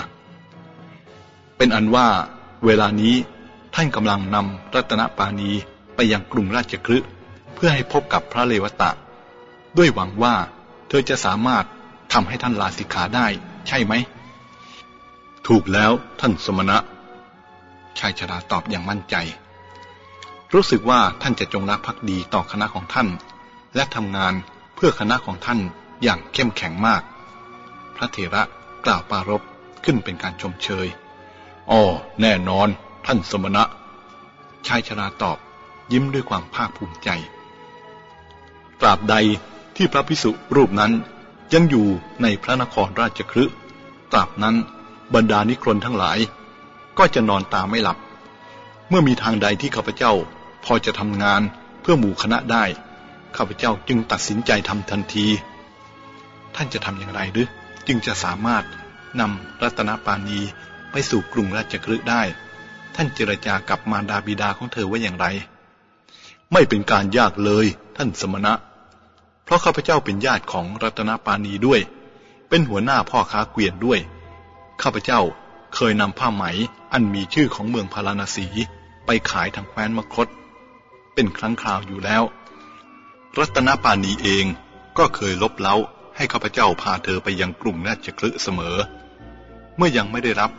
[SPEAKER 2] เป็นอันว่าเวลานี้ท่านกำลังนำรัตนปาณีไปยังกรุงราชกฤห์เพื่อให้พบกับพระเลวตะ ด้วยหวังว่าเธอจะสามารถ ทำให้ท่านลาสิกขาได้ ใช่ไหม ถูกแล้วท่านสมณะ ชายชราตอบอย่างมั่นใจ รู้สึกว่าท่านจะจงรักภักดีต่อคณะของท่าน และทำงานเพื่อคณะของท่านอย่างเข้มแข็งมาก พระเถระกล่าวปารบขึ้นเป็นการชมเชยอ๋อแน่นอน ท่านสมณะ ชายชราตอบยิ้มด้วยความภาคภูมิใจ ตราบใดที่พระพิสุรูปนั้น ยังอยู่ในพระนครราชคฤห์ตราบนั้นบรรดานิครนทั้งหลาย ก็จะนอนตาไม่หลับ เมื่อมีทางใดที่ข้าพเจ้าพอจะทำงานเพื่อหมู่คณะได้ ข้าพเจ้าจึงตัดสินใจทำทันที ท่านจะทำอย่างไรหรือจึงจะสามารถนำรัตนปานีไปสู่กรุงราชกฤห์ได้ ท่านเจรจากับมารดาบิดาของเธอไว้อย่างไร ไม่เป็นการยากเลยท่านสมณะ ราะข้าพเจ้าเป็นญาติของรัตนปานีด้วย เป็นหัวหน้าพ่อค้าเกวียนด้วย ข้าพเจ้าเคยนำผ้าไหมอันมีชื่อของเมืองพาราณสีไปขายทางแคว้นมคต เป็นครั้งคราวอยู่แล้ว รัตนปานีเองก็เคยลบเล้าให้ข้าพเจ้าพาเธอไปยังกรุงราชคลึเสมอ เมื่อยังไม่ได้รับ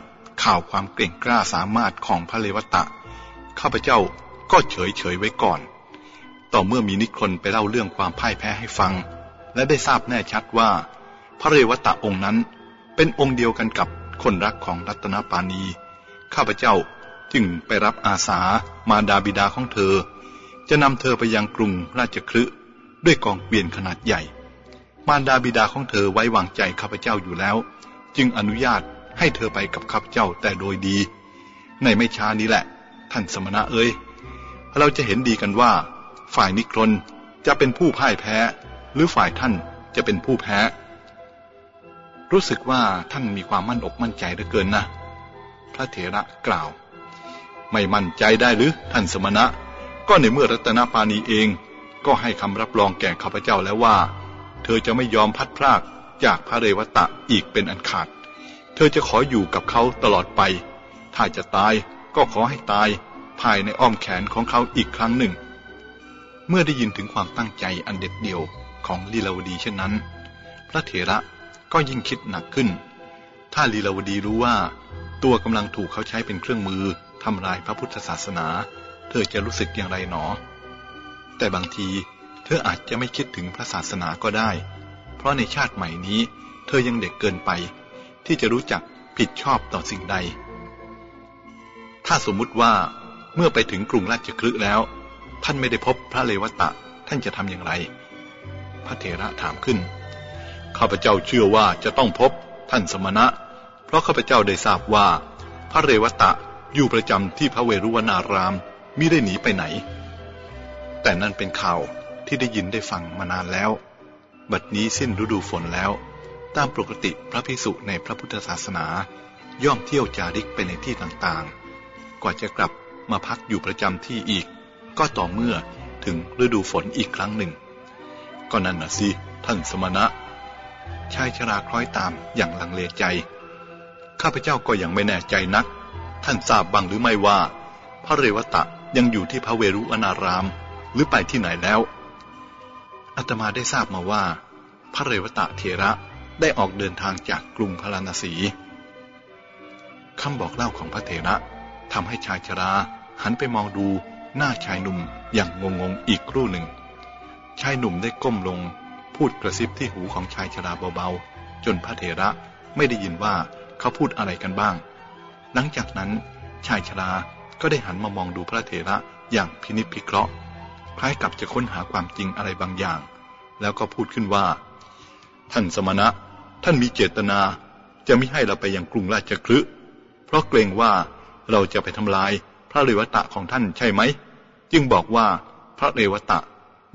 [SPEAKER 2] ข่าวความเก่งกล้าสามารถของพระเลวตะ ข้าพเจ้าก็เฉยเฉยไว้ก่อน ต่อเมื่อมีนิครนไปเล่าเรื่องความพ่ายแพ้ให้ฟัง และได้ทราบแน่ชัดว่า พระเรวตะองค์นั้น เป็นองค์เดียวกันกับคนรักของรัตนปานีข้าพเจ้าจึงไปรับอาสามาดาบิดาของเธอ จะนำเธอไปยังกรุงราชคลึด้วยกองเกวียนขนาดใหญ่ มารดาบิดาของเธอไว้วางใจข้าพเจ้าอยู่แล้ว จึงอนุญาตให้เธอไปกับข้าพเจ้าแต่โดยดี ในไม่ช้านี้แหละ ท่านสมณะเอ้ยเราจะเห็นดีกันว่า ฝ่ายนิครนจะเป็นผู้พ่ายแพ้ หรือฝ่ายท่านจะเป็นผู้แพ้ รู้สึกว่าท่านมีความมั่นอกมั่นใจเหลือเกินนะ พระเถระกล่าว ไม่มั่นใจได้หรือท่านสมณะ ก็ในเมื่อรัตนปานีเองก็ให้คำรับรองแก่ข้าพเจ้าแล้วว่า เธอจะไม่ยอมพัดพรากจากพระเรวตะอีกเป็นอันขาด เธอจะขออยู่กับเขาตลอดไป ถ้าจะตายก็ขอให้ตายภายในอ้อมแขนของเขาอีกครั้งหนึ่ง เมื่อได้ยินถึงความตั้งใจอันเด็ดเดี่ยวของลีลาวดีเช่นนั้น พระเถระก็ยิ่งคิดหนักขึ้น ถ้าลีลาวดีรู้ว่า ตัวกำลังถูกเขาใช้เป็นเครื่องมือทำลายพระพุทธศาสนา เธอจะรู้สึกอย่างไรหนอ แต่บางทีเธออาจจะไม่คิดถึงพระศาสนาก็ได้ เพราะในชาติใหม่นี้ เธอยังเด็กเกินไป ที่จะรู้จักผิดชอบต่อสิ่งใด ถ้าสมมุติว่าเมื่อไปถึงกรุงราชคลึแล้ว ท่านไม่ได้พบพระเลวตะ ท่านจะทำอย่างไร พระเถระถามขึ้น ข้าพเจ้าเชื่อว่าจะต้องพบท่านสมณะ เพราะข้าพเจ้าได้ทราบว่า พระเรวตะอยู่ประจำที่พระเวรุวนารามมิได้หนีไปไหน แต่นั่นเป็นข่าวที่ได้ยินได้ฟังมานานแล้ว บัดนี้สิ้นฤดูฝนแล้ว ตามปกติพระภิกษุในพระพุทธศาสนา ย่อมเที่ยวจาริกไปในที่ต่างๆ กว่าจะกลับมาพักอยู่ประจำที่อีก ก็ต่อเมื่อถึงฤดูฝนอีกครั้งหนึ่ง ก็นั่นน่ะสิท่านสมณะ ชายชราคล้อยตามอย่างลังเลใจ ข้าพเจ้าก็ยังไม่แน่ใจนัก ท่านทราบบ้างหรือไม่ว่า พระเรวตะยังอยู่ที่พระเวรุอนาราม หรือไปที่ไหนแล้วอาตมาได้ทราบมาว่า พระเรวตะเทระได้ออกเดินทางจากกรุงพาราณสีคำบอกเล่าของพระเถระทำให้ชายชราหันไปมองดู หน้าชายหนุ่มอย่างงงงอีกครู่หนึ่ง ชายหนุ่มได้ก้มลง พูดกระซิบที่หูของชายชราเบาๆ จนพระเถระไม่ได้ยินว่าเขาพูดอะไรกันบ้าง หลังจากนั้น ชายชราก็ได้หันมามองดูพระเถระอย่างพินิจพิเคราะห์ คล้ายกับจะค้นหาความจริงอะไรบางอย่าง แล้วก็พูดขึ้นว่า ท่านสมณะ ท่านมีเจตนาจะไม่ให้เราไปยังกรุงราชคลึเพราะเกรงว่าเราจะไปทำลาย ระเรวตะของท่านใช่ไหม จึงบอกว่าพระเรวตะ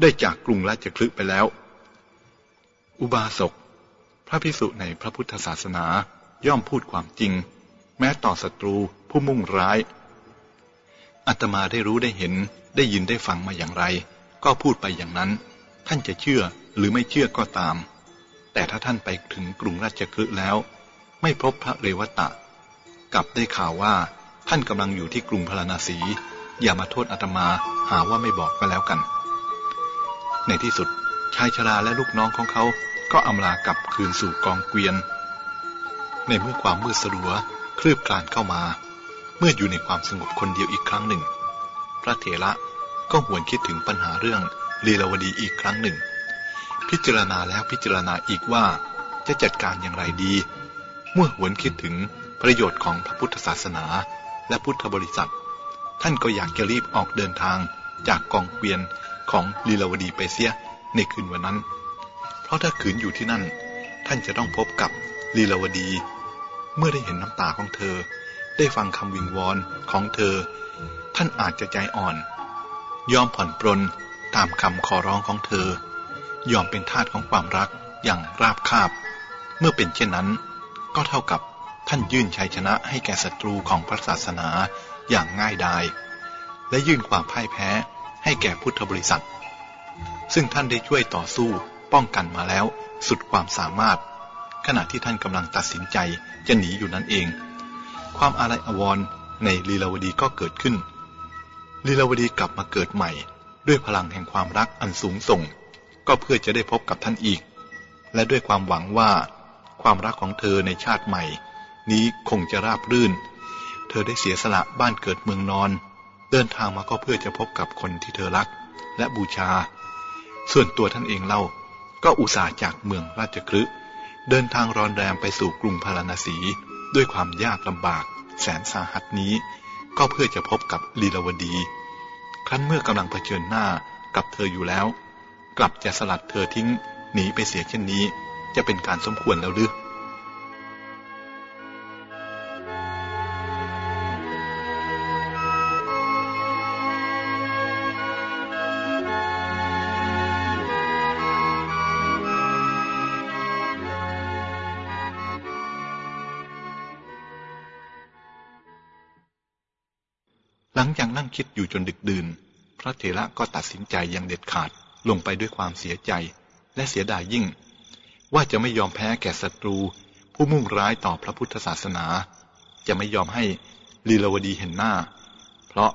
[SPEAKER 2] ได้จากกรุงราชคลึไปแล้ว อุบาสก พระพิสุในพระพุทธศาสนาย่อมพูดความจริง แม้ต่อศัตรูผู้มุ่งร้าย อัตมาได้รู้ได้เห็นได้ยินได้ฟังมาอย่างไร ก็พูดไปอย่างนั้น ท่านจะเชื่อหรือไม่เชื่อก็ตาม แต่ถ้าท่านไปถึงกรุงราชคฤห์แล้ว ไม่พบพระเรวตะ กลับได้ข่าวว่า ท่านกำลังอยู่ที่กรุงพาราณสี อย่ามาโทษอาตมาหาว่าไม่บอกก็แล้วกัน ในที่สุดชายชราและลูกน้องของเขาก็อำลากลับคืนสู่กองเกวียน ในเมื่อความมืดสลัวคลืบคลานเข้ามา เมื่ออยู่ในความสงบคนเดียวอีกครั้งหนึ่ง พระเถระก็หวนคิดถึงปัญหาเรื่องลีลาวดีอีกครั้งหนึ่ง พิจารณาแล้วพิจารณาอีกว่าจะจัดการอย่างไรดี เมื่อหวนคิดถึงประโยชน์ของพระพุทธศาสนา และพุทธบริษัท ท่านก็อยากจะรีบออกเดินทางจากกองเกวียนของลีลาวดีไปเสียในคืนวันนั้น เพราะถ้าขืนอยู่ที่นั่น ท่านจะต้องพบกับลีลาวดี เมื่อได้เห็นน้ำตาของเธอ ได้ฟังคำวิงวอนของเธอ ท่านอาจจะใจอ่อน ยอมผ่อนปรนตามคำขอร้องของเธอ ยอมเป็นทาสของความรักอย่างราบคาบ เมื่อเป็นเช่นนั้น ก็เท่ากับ ท่านยื่นชัยชนะให้แก่ศัตรูของพระศาสนาอย่างง่ายดาย และยื่นความพ่ายแพ้ให้แก่พุทธบริษัท ซึ่งท่านได้ช่วยต่อสู้ป้องกันมาแล้วสุดความสามารถ ขณะที่ท่านกำลังตัดสินใจจะหนีอยู่นั่นเอง ความอาลัยอวรณ์ในลีลาวดีก็เกิดขึ้น ลีลาวดีกลับมาเกิดใหม่ ด้วยพลังแห่งความรักอันสูงส่ง ก็เพื่อจะได้พบกับท่านอีก และด้วยความหวังว่า ความรักของเธอในชาติใหม่ นี้คงจะราบรื่น เธอได้เสียสละบ้านเกิดเมืองนอน เดินทางมาก็เพื่อจะพบกับคนที่เธอรัก และบูชา ส่วนตัวท่านเองเล่าก็อุตส่าห์จากเมืองราชคฤห์เดินทางรอนแรมไปสู่กรุงพาราณสี ด้วยความยากลำบาก แสนสาหัสนี้ ก็เพื่อจะพบกับลีลาวดี ครั้นเมื่อกำลังเผชิญหน้ากับเธออยู่แล้ว กลับจะสลัดเธอทิ้งหนีไปเสียเช่นนี้ จะเป็นการสมควรแล้วหรือ คิดอยู่จนดึกดื่น พระเถระก็ตัดสินใจอย่างเด็ดขาดลงไปด้วยความเสียใจและเสียดายยิ่ง ว่าจะไม่ยอมแพ้แก่ศัตรู ผู้มุ่งร้ายต่อพระพุทธศาสนา จะไม่ยอมให้ลีลาวดีเห็นหน้า เพราะ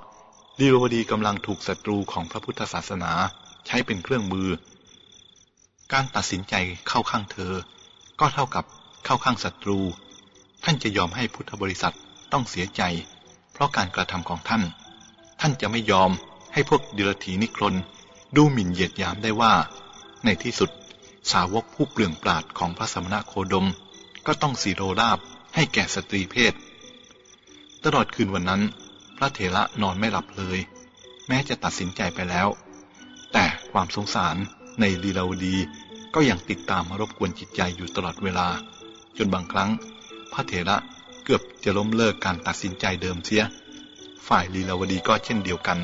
[SPEAKER 2] ลีลาวดีกำลังถูกศัตรูของพระพุทธศาสนาใช้เป็นเครื่องมือ การตัดสินใจเข้าข้างเธอ ก็เท่ากับเข้าข้างศัตรู ท่านจะยอมให้พุทธบริษัทต้องเสียใจ เพราะการกระทำของท่าน ท่านจะไม่ยอมให้พวกดิรถีนิครนดูหมิ่นเหยียดยามได้ว่า ในที่สุดสาวกผู้เปลืองปราดของพระสมณะโคดม ก็ต้องสีโรราบให้แก่สตรีเพศ ตลอดคืนวันนั้น พระเถระนอนไม่หลับเลย แม้จะตัดสินใจไปแล้ว แต่ความสงสารในลีลาวดีก็ยังติดตามมารบกวนจิตใจอยู่ตลอดเวลา จนบางครั้ง พระเถระเกือบจะล้มเลิกการตัดสินใจเดิมเสีย ฝ่ายลีลาวดีก็เช่นเดียวกัน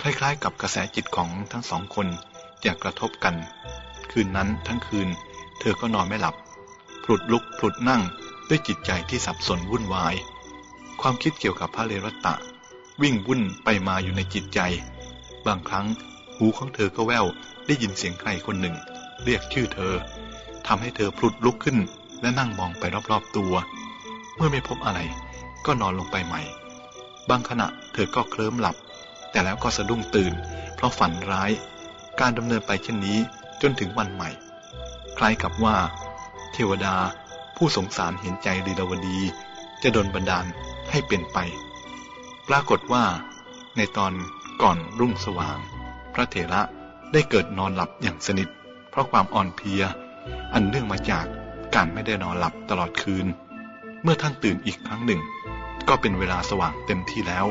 [SPEAKER 2] คล้ายๆ กับกระแสจิตของทั้งสองคนจะกระทบกัน คืนนั้นทั้งคืน เธอก็นอนไม่หลับผลุดลุกผลุดนั่งด้วยจิตใจที่สับสนวุ่นวาย ความคิดเกี่ยวกับพระเลรตะ วิ่งวุ่นไปมาอยู่ในจิตใจ บางครั้งหูของเธอก็แว่วได้ยินเสียงใครคนหนึ่ง เรียกชื่อเธอทำให้เธอผลุดลุกขึ้นและนั่งมองไปรอบๆตัว เมื่อไม่พบอะไรก็นอนลงไปใหม่ บางขณะเธอก็เคลิ้มหลับ แต่แล้วก็สะดุ้งตื่น เพราะฝันร้าย การดำเนินไปเช่นนี้จนถึงวันใหม่ คล้ายกับว่า เทวดาผู้สงสารเห็นใจลีลาวดี จะดนบันดาลให้เป็นไป ปรากฏว่า ในตอนก่อนรุ่งสว่าง พระเถระได้เกิดนอนหลับอย่างสนิท เพราะความอ่อนเพลีย อันเนื่องมาจากการไม่ได้นอนหลับตลอดคืน เมื่อท่านตื่นอีกครั้งหนึ่ง ก็เป็นเวลาสว่างเต็มที่แล้ว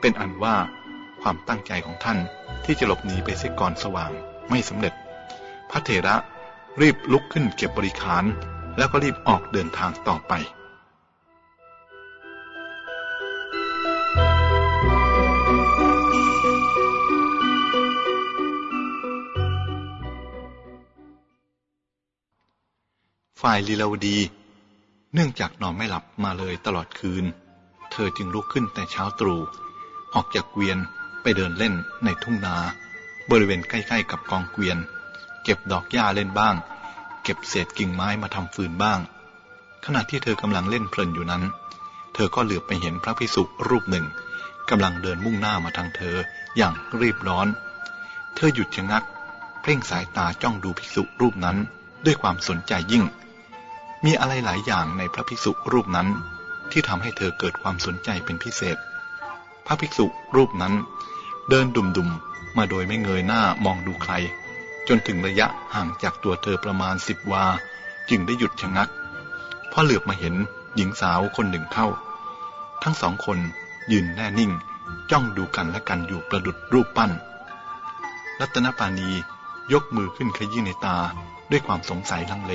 [SPEAKER 2] เป็นอันว่าความตั้งใจของท่านที่จะหลบหนีไปเสียก่อนสว่างไม่สำเร็จ พระเถระรีบลุกขึ้นเก็บบริขาร แล้วก็รีบออกเดินทางต่อไปฝ่ายลีลาวดี เนื่องจากนอนไม่หลับมาเลยตลอดคืน เธอจึงลุกขึ้นแต่เช้าตรู่ออกจากเกวียนไปเดินเล่นในทุ่งนา บริเวณใกล้ๆกับกองเกวียน เก็บดอกหญ้าเล่นบ้าง เก็บเศษกิ่งไม้มาทำฟืนบ้าง ขณะที่เธอกำลังเล่นเพลินอยู่นั้น เธอก็เหลือบไปเห็นพระพิสุรูปหนึ่งกำลังเดินมุ่งหน้ามาทางเธออย่างรีบร้อน เธอหยุดชะงัก เพ่งสายตาจ้องดูภิกษุรูปนั้นด้วยความสนใจยิ่ง มีอะไรหลายอย่างในพระภิกษุรูปนั้น ที่ทำให้เธอเกิดความสนใจเป็นพิเศษ พระภิกษุรูปนั้น เดินดุมๆ มาโดยไม่เงยหน้ามองดูใคร จนถึงระยะห่างจากตัวเธอประมาณสิบวา จึงได้หยุดชะงักพอเหลือบมาเห็นหญิงสาวคนหนึ่งเข้า ทั้งสองคนยืนแน่นิ่ง จ้องดูกันและกันอยู่ประดุดรูปปั้น รัตนปานียกมือขึ้นขยี้ในตาด้วยความสงสัยลังเล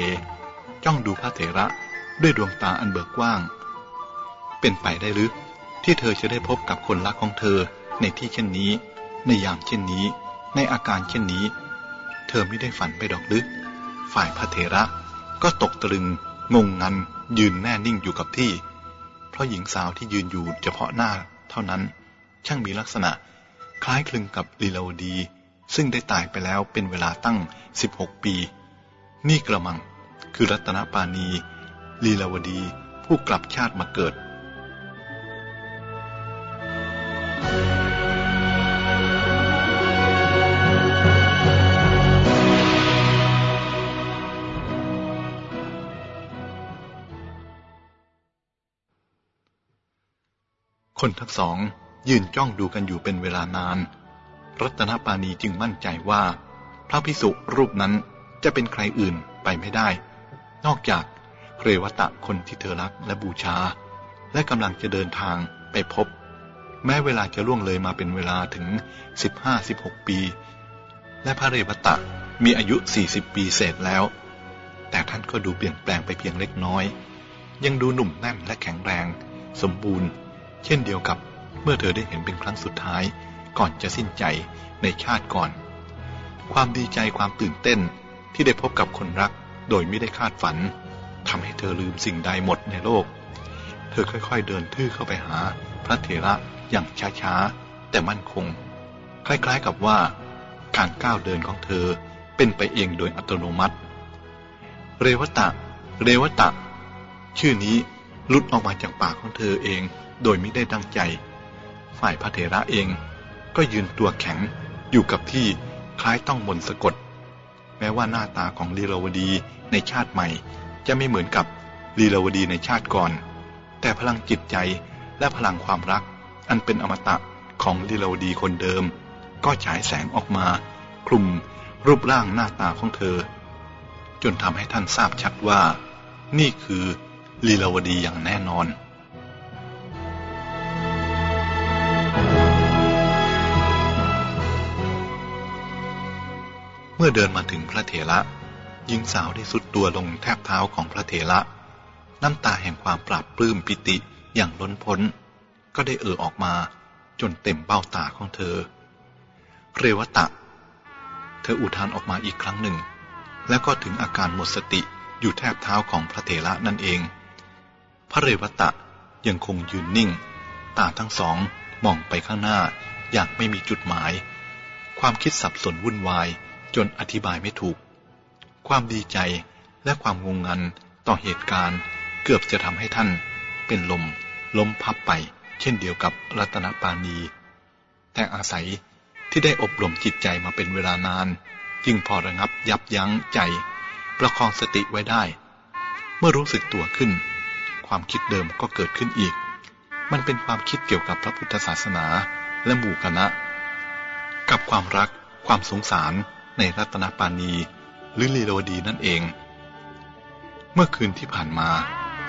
[SPEAKER 2] จ้องดูพระเถระด้วยดวงตาอันเบิกกว้าง เป็นไปได้หรือ ที่เธอจะได้พบกับคนรักของเธอในที่เช่นนี้ ในยามเช่นนี้ ในอาการเช่นนี้ เธอไม่ได้ฝันไปดอกลึกฝ่ายพระเถระก็ตกตรึง งงงัน ยืนแน่นิ่งอยู่กับที่ เพราะหญิงสาวที่ยืนอยู่เฉพาะหน้าเท่านั้น ช่างมีลักษณะ คล้ายคลึงกับลีลาวดี ซึ่งได้ตายไปแล้วเป็นเวลาตั้ง 16 ปี นี่กระมัง คือรัตนปานีลีลาวดีผู้กลับชาติมาเกิด คนทั้งสองยืนจ้องดูกันอยู่เป็นเวลานาน รัตนปานีจึงมั่นใจว่า พระพิสุรูปนั้นจะเป็นใครอื่นไปไม่ได้ นอกจากเรวตะคนที่เธอรักและบูชา และกำลังจะเดินทางไปพบ แม้เวลาจะล่วงเลยมาเป็นเวลาถึง 15-16 ปี และพระเรวตะมีอายุ 40 ปีเศษแล้ว แต่ท่านก็ดูเปลี่ยนแปลงไปเพียงเล็กน้อย ยังดูหนุ่มแน่นและแข็งแรง สมบูรณ์ เช่นเดียวกับเมื่อเธอได้เห็นเป็นครั้งสุดท้าย ก่อนจะสิ้นใจในชาติก่อน ความดีใจความตื่นเต้นที่ได้พบกับคนรักโดยไม่ได้คาดฝันทำให้เธอลืมสิ่งใดหมดในโลก เธอค่อยๆเดินทื่อเข้าไปหาพระเถระอย่างช้าๆ แต่มั่นคง คล้ายๆกับว่า การก้าวเดินของเธอเป็นไปเองโดยอัตโนมัติ เรวตะ เรวตะ ชื่อนี้ลุดออกมาจากปากของเธอเอง โดยไม่ได้ตั้งใจ ฝ่ายพระเถระเองก็ยืนตัวแข็งอยู่กับที่คล้ายต้องมนต์สะกด แม้ว่าหน้าตาของลีลาวดีในชาติใหม่ จะไม่เหมือนกับลีลาวดีในชาติก่อน แต่พลังจิตใจและพลังความรัก อันเป็นอมตะของลีลาวดีคนเดิม ก็ฉายแสงออกมา คลุมรูปร่างหน้าตาของเธอ จนทำให้ท่านทราบชัดว่า นี่คือลีลาวดีอย่างแน่นอน มื่อเดินมาถึงพระเถระหญิงสาวได้สุดตัวลงแทบเท้าของพระเถระ น้ำตาแห่งความปราบปลื้มปิติอย่างล้นพ้น ก็ได้เอ่อออกมาจนเต็มเบ้าตาของเธอ เรวตะ เธออุทานออกมาอีกครั้งหนึ่ง แล้วก็ถึงอาการหมดสติอยู่แทบเท้าของพระเถระนั่นเอง พระเรวตะยังคงยืนนิ่ง ตาทั้งสองมองไปข้างหน้าอย่างไม่มีจุดหมาย ความคิดสับสนวุ่นวาย จนอธิบายไม่ถูก ความดีใจและความงงงันต่อเหตุการณ์เกือบจะทำให้ท่าน เป็นลมล้มพับไป เช่นเดียวกับรัตนปานีแต่อาศัยที่ได้อบรมจิตใจมาเป็นเวลานาน จึงพอระงับยับยั้งใจ ประคองสติไว้ได้ เมื่อรู้สึกตัวขึ้น ความคิดเดิมก็เกิดขึ้นอีก มันเป็นความคิดเกี่ยวกับพระพุทธศาสนาและหมู่คณะ กับความรัก ความสงสาร ในรัตนปานีหรือลีโลดีนั่นเอง เมื่อคืนที่ผ่านมา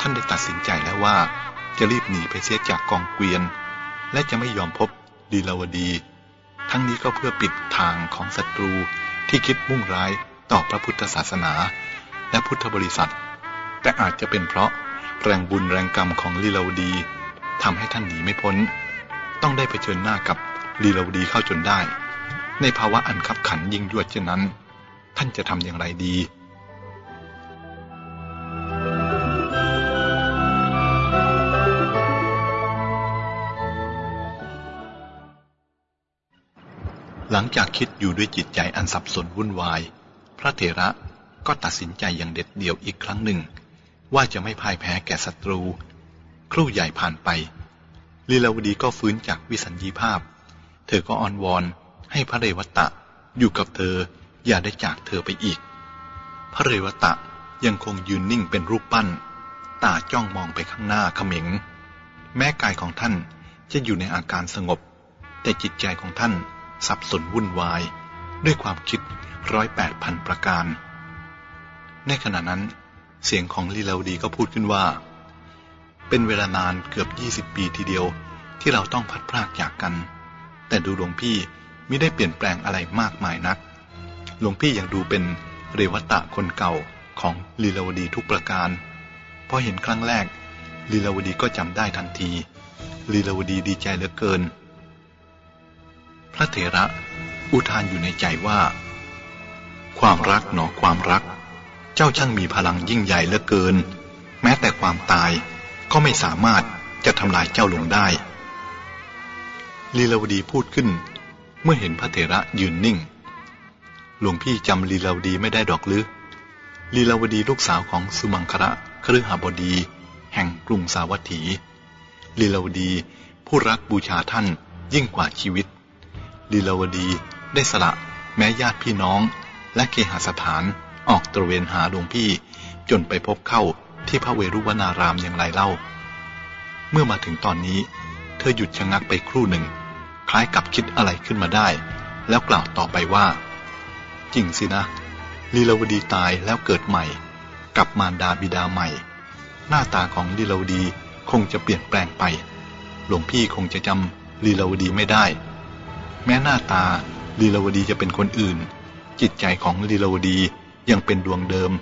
[SPEAKER 2] ท่านได้ตัดสินใจแล้วว่า จะรีบหนีไปเสียจากกองเกวียน และจะไม่ยอมพบลีลาวดี ทั้งนี้ก็เพื่อปิดทางของศัตรูที่คิดมุ่งร้ายต่อพระพุทธศาสนา และพุทธบริษัท แต่อาจจะเป็นเพราะแรงบุญแรงกรรมของลีลาวดีทำให้ท่านหนีไม่พ้น ต้องได้เผชิญหน้ากับลีลาวดีเข้าจนได้ ในภาวะอันคับขันยิ่งยวดเช่นนั้น ท่านจะทำอย่างไรดี หลังจากคิดอยู่ด้วยจิตใจอันสับสนวุ่นวาย พระเถระก็ตัดสินใจอย่างเด็ดเดี่ยวอีกครั้งหนึ่ง ว่าจะไม่พ่ายแพ้แก่ศัตรู ครู่ใหญ่ผ่านไปลีลาวดีก็ฟื้นจากวิสัญญีภาพ เธอก็อ้อนวอน ให้พระเรวตะอยู่กับเธออย่าได้จากเธอไปอีก พระเรวตะยังคงยืนนิ่งเป็นรูปปั้น ตาจ้องมองไปข้างหน้าเขม็ง แม้กายของท่านจะอยู่ในอาการสงบ แต่จิตใจของท่านสับสนวุ่นวาย ด้วยความคิดร้อยแปดพันประการ ในขณะนั้น เสียงของลีลาวดีก็พูดขึ้นว่า เป็นเวลานานเกือบยี่สิบปีทีเดียวที่เราต้องพัดพรากจากกัน แต่ดูหลวงพี่ ม่ได้เปลี่ยนแปลงอะไรมากมายนัก หลวงพี่ยังดูเป็นเรวตะคนเก่าของลีลาวดีทุกประการ พอเห็นครั้งแรกลีลาวดีก็จำได้ทันที ลีลาวดีดีใจเหลือเกิน พระเถระอุทานอยู่ในใจว่า ความรักหนอความรัก เจ้าช่างมีพลังยิ่งใหญ่เหลือเกิน แม้แต่ความตายก็ไม่สามารถจะทำลายเจ้าลงได้ลีลาวดีพูดขึ้น เมื่อเห็นพระเถระยืนนิ่ง หลวงพี่จำลีลาวดีไม่ได้ดอกหรือลีลาวดีลูกสาวของสุมังคระครือหบดี แห่งกรุงสาวัตถีลีลาวดีผู้รักบูชาท่านยิ่งกว่าชีวิตลีลาวดีได้สละแม้ญาติพี่น้อง และเคหสถานออกตระเวนหาหลวงพี่จนไปพบเข้าที่พระเวฬุวนารามอย่างไรเล่า เมื่อมาถึงตอนนี้ เธอหยุดชะงักไปครู่หนึ่ง ล้ายกับคิดอะไรขึ้นมาได้ แล้วกล่าวต่อไปว่า จริงสินะลีลาวดีตายแล้วเกิดใหม่ กับมารดาบิดาใหม่ หน้าตาของลีลาวดีคงจะเปลี่ยนแปลงไป หลวงพี่คงจะจำลีลาวดีไม่ได้ แม้หน้าตาลีลาวดีจะเป็นคนอื่น จิตใจของลีลาวดียังเป็นดวงเดิม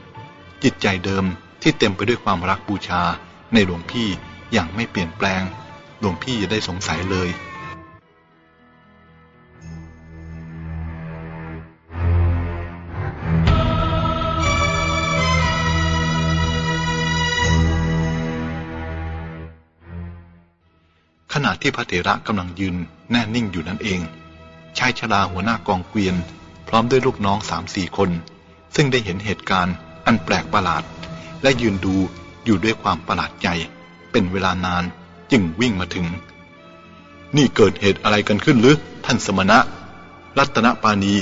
[SPEAKER 2] จิตใจเดิมที่เต็มไปด้วยความรักบูชาในหลวงพี่อย่างไม่เปลี่ยนแปลง หลวงพี่อย่าได้สงสัยเลย ขณะที่พระเถระกำลังยืนแน่นิ่งอยู่นั่นเอง ชายชราหัวหน้ากองเกวียน พร้อมด้วยลูกน้องสามสี่คน ซึ่งได้เห็นเหตุการณ์อันแปลกประหลาด และยืนดูอยู่ด้วยความประหลาดใจ เป็นเวลานานจึงวิ่งมาถึง นี่เกิดเหตุอะไรกันขึ้นหรือท่านสมณะ รัตนปานี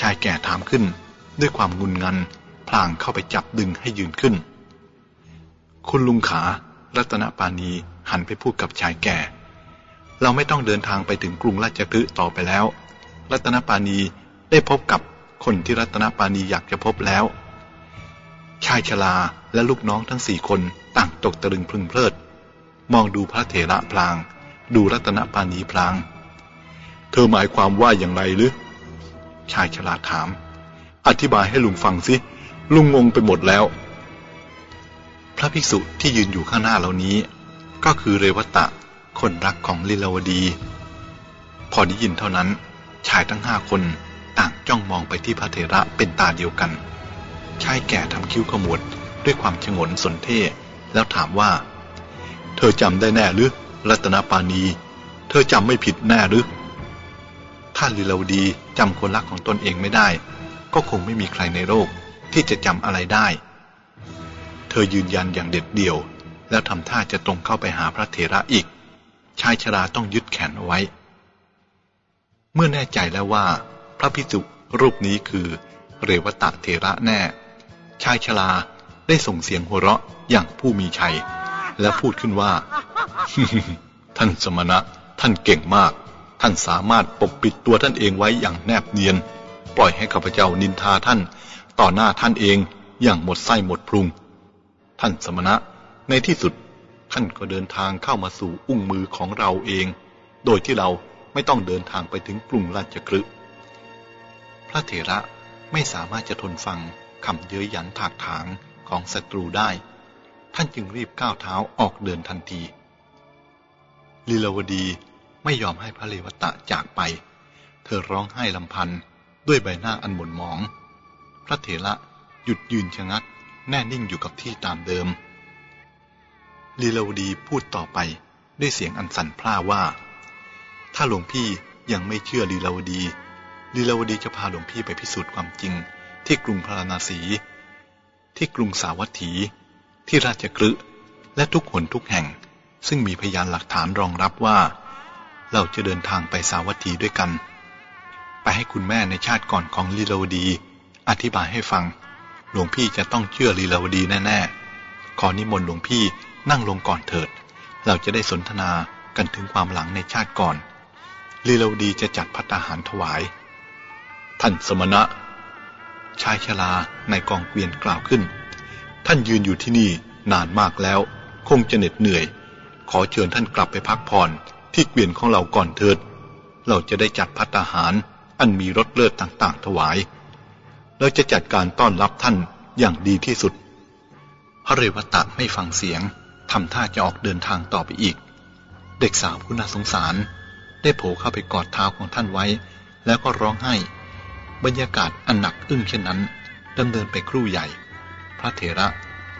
[SPEAKER 2] ชายแก่ถามขึ้น ด้วยความงุนงัน พลางเข้าไปจับดึงให้ยืนขึ้น คุณลุงขา รัตนปานี หันไปพูดกับชายแก่ เราไม่ต้องเดินทางไปถึงกรุงราชคฤห์ต่อไปแล้ว รัตนปานีได้พบกับคนที่รัตนปานีอยากจะพบแล้ว ชายชลาและลูกน้องทั้งสี่คนต่างตกตะลึงพึงเพลิด มองดูพระเถระพลาง ดูรัตนปานีพลาง เธอหมายความว่าอย่างไรหรือ ชายชลาถาม อธิบายให้ลุงฟังสิลุงงงไปหมดแล้ว พระภิกษุที่ยืนอยู่ข้างหน้าเหล่านี้ ก็คือเรวตะ คนรักของลีลาวดี พอได้ยินเท่านั้น ชายทั้งห้าคนต่างจ้องมองไปที่พระเถระเป็นตาเดียวกัน ชายแก่ทำคิ้วขมวดด้วยความฉงนสนเท่ห์แล้วถามว่า เธอจำได้แน่หรือรัตนปานี เธอจำไม่ผิดแน่หรือถ้าลีลาวดีจำคนรักของตนเองไม่ได้ ก็คงไม่มีใครในโลกที่จะจำอะไรได้ เธอยืนยันอย่างเด็ดเดี่ยว แล้วทำท่าจะตรงเข้าไปหาพระเถระอีก ชายชราต้องยึดแขนเอาไว้ เมื่อแน่ใจแล้วว่า พระพิจุรูปนี้คือ เรวตะเถระแน่ ชายชราได้ส่งเสียงหัวเราะอย่างผู้มีชัย และพูดขึ้นว่า ท่านสมณะ ท่านเก่งมาก ท่านสามารถปกปิดตัวท่านเองไว้อย่างแนบเนียน ปล่อยให้ข้าพเจ้านินทาท่าน ต่อหน้าท่านเองอย่างหมดไส้หมดพุง ท่านสมณะ ในที่สุดท่านก็เดินทางเข้ามาสู่อุ้งมือของเราเอง โดยที่เราไม่ต้องเดินทางไปถึงกรุงราชคฤห์พระเถระไม่สามารถจะทนฟังคำเย้ยหยันถากถางของศัตรูได้ ท่านจึงรีบก้าวเท้าออกเดินทันที ลีลาวดีไม่ยอมให้พระเลวตะจากไป เธอร้องไห้ลำพันด้วยใบหน้าอันหม่นหมอง พระเถระหยุดยืนชะงักแน่นิ่งอยู่กับที่ตามเดิม ลีลาวดีพูดต่อไปด้วยเสียงอันสั่นพร่าว่า ถ้าหลวงพี่ยังไม่เชื่อลีลาวดี ลีลาวดีจะพาหลวงพี่ไปพิสูจน์ความจริง ที่กรุงพาราณสี ที่กรุงสาวัตถี ที่ราชกฤห์และทุกหนทุกแห่ง ซึ่งมีพยานหลักฐานรองรับว่า เราจะเดินทางไปสาวัตถีด้วยกัน ไปให้คุณแม่ในชาติก่อนของลีลาวดี อธิบายให้ฟัง หลวงพี่จะต้องเชื่อลีลาวดีแน่ ๆ ขอนิมนต์หลวงพี่ นั่งลงก่อนเถิด เราจะได้สนทนากันถึงความหลังในชาติก่อนลีลาวดีจะจัดภัตตาหารถวาย ท่านสมณะ ชายชราในกองเกวียนกล่าวขึ้น ท่านยืนอยู่ที่นี่นานมากแล้ว คงจะเหน็ดเหนื่อย ขอเชิญท่านกลับไปพักผ่อนที่เกวียนของเราก่อนเถิด เราจะได้จัดพัตาหารอันมีรสเลิศต่างๆ ถวาย เราจะจัดการต้อนรับท่านอย่างดีที่สุดพระเรวตะไม่ฟังเสียง ทำท่าจะออกเดินทางต่อไปอีก เด็กสาวผู้น่าสงสาร ได้โผล่เข้าไปกอดเท้าของท่านไว้ แล้วก็ร้องไห้ บรรยากาศอันหนักอึ้งเช่นนั้นดำเนินไปครู่ใหญ่ พระเถระ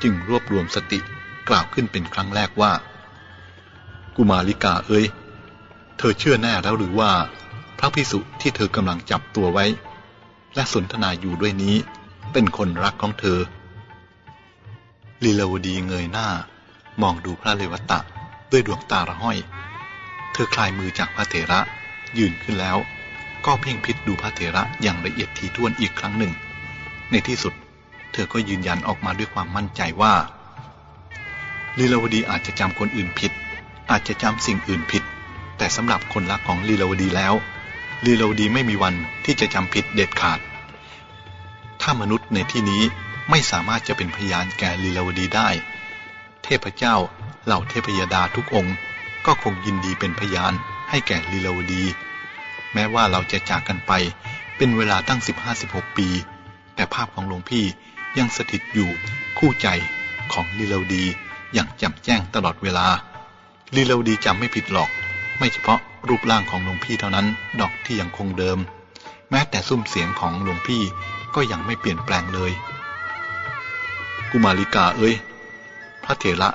[SPEAKER 2] จึงรวบรวมสติกล่าวขึ้นเป็นครั้งแรกว่า กุมาลิกาเอ้ย เธอเชื่อแน่แล้วหรือว่า พระพิสุที่เธอกำลังจับตัวไว้ และสนทนาอยู่ด้วยนี้ เป็นคนรักของเธอ ลีลาวดีเงยหน้า มองดูพระเลวตะด้วยดวงตาระห้อย เธอคลายมือจากพระเถระยืนขึ้นแล้ว ก็เพ่งพิศดูพระเถระอย่างละเอียดถี่ถ้วนอีกครั้งหนึ่ง ในที่สุด เธอก็ยืนยันออกมาด้วยความมั่นใจว่าลีลาวดีอาจจะจำคนอื่นผิด อาจจะจำสิ่งอื่นผิด แต่สำหรับคนรักของลีลาวดีแล้วลีลาวดีไม่มีวันที่จะจำผิดเด็ดขาด ถ้ามนุษย์ในที่นี้ไม่สามารถจะเป็นพยานแก่ลีลาวดีได้ เทพเจ้า เหล่าเทพยดาทุกองค์ ก็คงยินดีเป็นพยานให้แก่ลีลาวดี แม้ว่าเราจะจากกันไปเป็นเวลาตั้งสิบห้าสิบหกปี แต่ภาพของหลวงพี่ยังสถิตอยู่คู่ใจของลีลาวดีอย่างจำแจ้งตลอดเวลาลีลาวดีจำไม่ผิดหรอก ไม่เฉพาะรูปร่างของหลวงพี่เท่านั้นดอกที่ยังคงเดิม แม้แต่ซุ้มเสียงของหลวงพี่ก็ยังไม่เปลี่ยนแปลงเลย กุมาริกาเอ้ย พระเถระ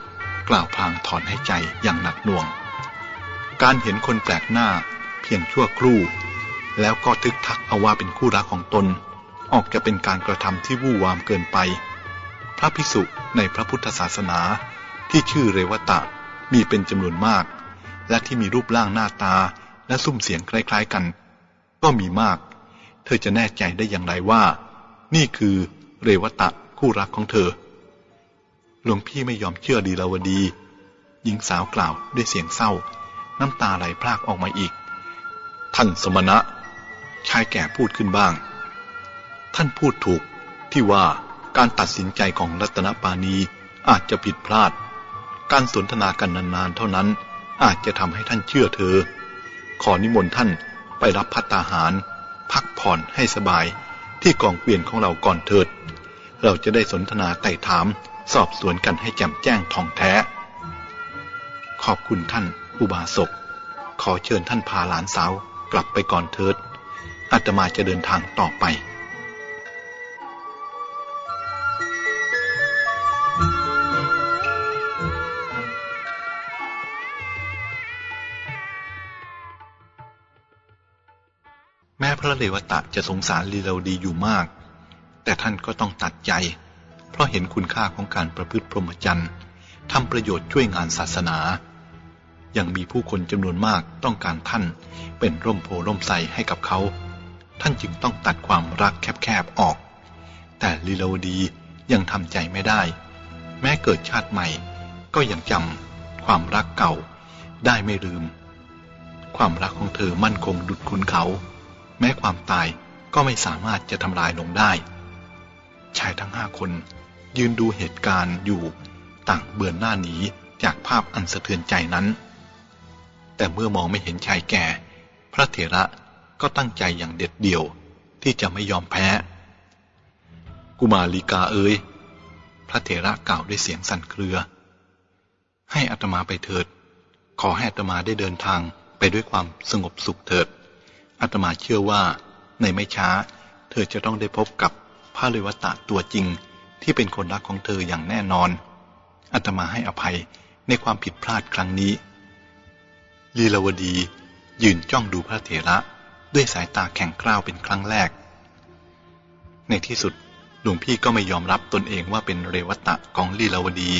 [SPEAKER 2] กล่าวพางถอนให้ใจอย่างหนักหน่วง การเห็นคนแปลกหน้าเพียงชั่วครู่ แล้วก็ทึกทักเอาว่าเป็นคู่รักของตน ออกจะเป็นการกระทำที่วู่วามเกินไป พระพิสุในพระพุทธศาสนาที่ชื่อเรวตะมีเป็นจำนวนมาก และที่มีรูปร่างหน้าตาและซุ้มเสียงคล้ายๆกัน ก็มีมาก เธอจะแน่ใจได้อย่างไรว่า นี่คือเรวตะคู่รักของเธอ หลวงพี่ไม่ยอมเชื่อดีลาวดี หญิงสาวกล่าวด้วยเสียงเศร้า น้ำตาไหลพรากออกมาอีก ท่านสมณะ ชายแก่พูดขึ้นบ้าง ท่านพูดถูกที่ว่าการตัดสินใจของรัตนปานีอาจจะผิดพลาด การสนทนากันนานๆเท่านั้นอาจจะทำให้ท่านเชื่อเธอ ขอนิมนต์ท่านไปรับพัตตาหาร พักผ่อนให้สบายที่กองเกวียนของเราก่อนเถิด เราจะได้สนทนาไต่ถาม สอบสวนกันให้แจ่มแจ้งท่องแท้ ขอบคุณท่านอุบาสก ขอเชิญท่านพาหลานสาวกลับไปก่อนเถิด อาตมาจะเดินทางต่อไปแม้พระเลวตะจะสงสารลีลาวดีอยู่มาก แต่ท่านก็ต้องตัดใจ เพราะเห็นคุณค่าของการประพฤติพรหมจรรย์ทำประโยชน์ช่วยงานศาสนา ยังมีผู้คนจำนวนมากต้องการท่าน เป็นร่มโพร่มใสให้กับเขา ท่านจึงต้องตัดความรักแคบๆออก แต่ลีลาวดียังทำใจไม่ได้ แม้เกิดชาติใหม่ ก็ยังจำความรักเก่าได้ไม่ลืม ความรักของเธอมั่นคงดุดคุณเขา แม้ความตายก็ไม่สามารถจะทำลายลงได้ ชายทั้งห้าคน ยืนดูเหตุการณ์อยู่ต่างเบือนหน้าหนีจากภาพอันสะเทือนใจนั้น แต่เมื่อมองไม่เห็นชายแก่ พระเถระก็ตั้งใจอย่างเด็ดเดี่ยวที่จะไม่ยอมแพ้ กุมาลีกาเอ๋ยพระเถระกล่าวด้วยเสียงสั่นเครือ ให้อัตมาไปเถิด ขอให้อัตมาได้เดินทางไปด้วยความสงบสุขเถิดอาตมาเชื่อว่าในไม่ช้า เธอจะต้องได้พบกับพระเลวตะตัวจริง ที่เป็นคนรักของเธออย่างแน่นอนอาตมาให้อภัยในความผิดพลาดครั้งนี้ ลีลาวดียืนจ้องดูพระเถระด้วยสายตาแข็งกร้าวเป็นครั้งแรก ในที่สุดหลวงพี่ก็ไม่ยอมรับตนเองว่าเป็นเรวตะของลีลาวดี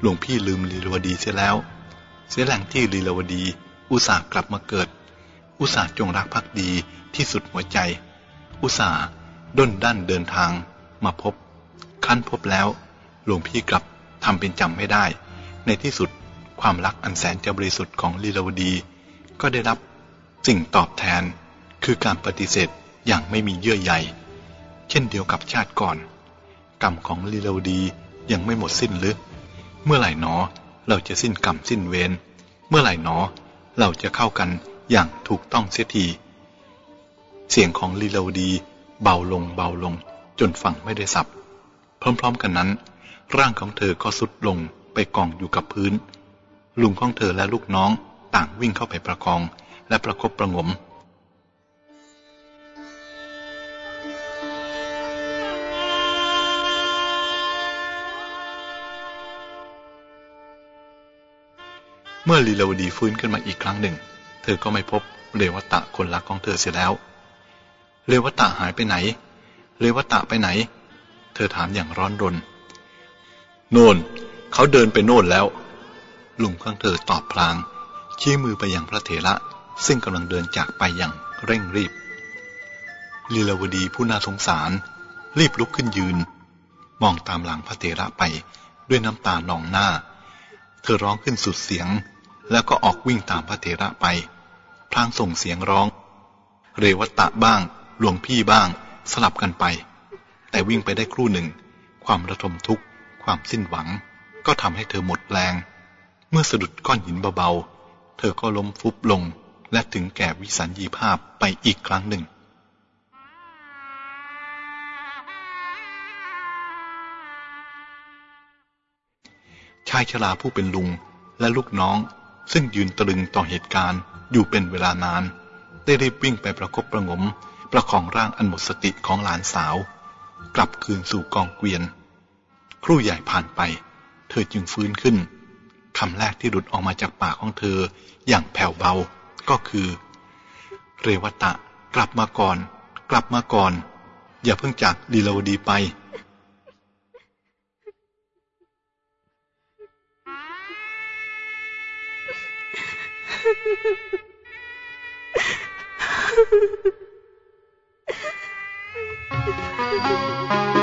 [SPEAKER 2] หลวงพี่ลืมลีลาวดีเสียแล้ว เสียแหล่งที่ลีลาวดีอุตส่าห์กลับมาเกิด อุตส่าห์จงรักภักดีที่สุดหัวใจ อุตส่าห์ดั้นด้นเดินทางมาพบ ครั้นพบแล้ว หลวงพี่กลับทำเป็นจำไม่ได้ ในที่สุดความรักอันแสนจะบริสุทธิ์ของลีลาวดี ก็ได้รับสิ่งตอบแทน คือการปฏิเสธอย่างไม่มีเยื่อใยเช่นเดียวกับชาติก่อน กรรมของลีลาวดียังไม่หมดสิ้นลึกเมื่อไหร่หนอเราจะสิ้นกรรมสิ้นเวรเมื่อไหร่หนอ เราจะเข้ากันอย่างถูกต้องเสียที เสียงของลีลาวดี เบาลงเบาลง จนฟังไม่ได้สับ พร้อม ๆ กันนั้น ร่างของเธอก็สุดลงไปกองอยู่กับพื้น ลุงของเธอและลูกน้องต่างวิ่งเข้าไปประคองและประคบประงม เมื่อลีลาวดีฟื้นขึ้นมาอีกครั้งหนึ่ง เธอก็ไม่พบเรวตะคนรักของเธอเสียแล้วเรวตะหายไปไหนเรวตะไปไหน ธอถามอย่างร้อนรน โน่น เขาเดินไปโน่นแล้ว ลุงข้างเธอตอบพลาง ชี้มือไปยังพระเถระ ซึ่งกำลังเดินจากไปอย่างเร่งรีบ ลีลาวดีผู้น่าสงสาร รีบลุกขึ้นยืน มองตามหลังพระเถระไปด้วยน้ำตานองหน้า เธอร้องขึ้นสุดเสียง แล้วก็ออกวิ่งตามพระเถระไป พลางส่งเสียงร้อง เรวัตะบ้าง หลวงพี่บ้าง สลับกันไป แต่วิ่งไปได้ครู่หนึ่ง ความระทมทุกข์ ความสิ้นหวัง ก็ทำให้เธอหมดแรง เมื่อสะดุดก้อนหินเบาๆ เธอก็ล้มฟุบลง และถึงแก่วิสัญญีภาพไปอีกครั้งหนึ่งชายชราผู้เป็นลุงและลูกน้อง ซึ่งยืนตรึงต่อเหตุการณ์อยู่เป็นเวลานาน ได้รีบวิ่งไปประคบประงม ประคองร่างอันหมดสติของหลานสาว กลับคืนสู่กองเกวียน ครู่ใหญ่ผ่านไป เธอจึงฟื้นขึ้นคำแรกที่หลุดออกมาจากปากของเธออย่างแผ่วเบาก็คือ เรวตะ กลับมาก่อน กลับมาก่อน อย่าเพิ่งจากลีลาวดีไป Thank you.
[SPEAKER 3] Thank you.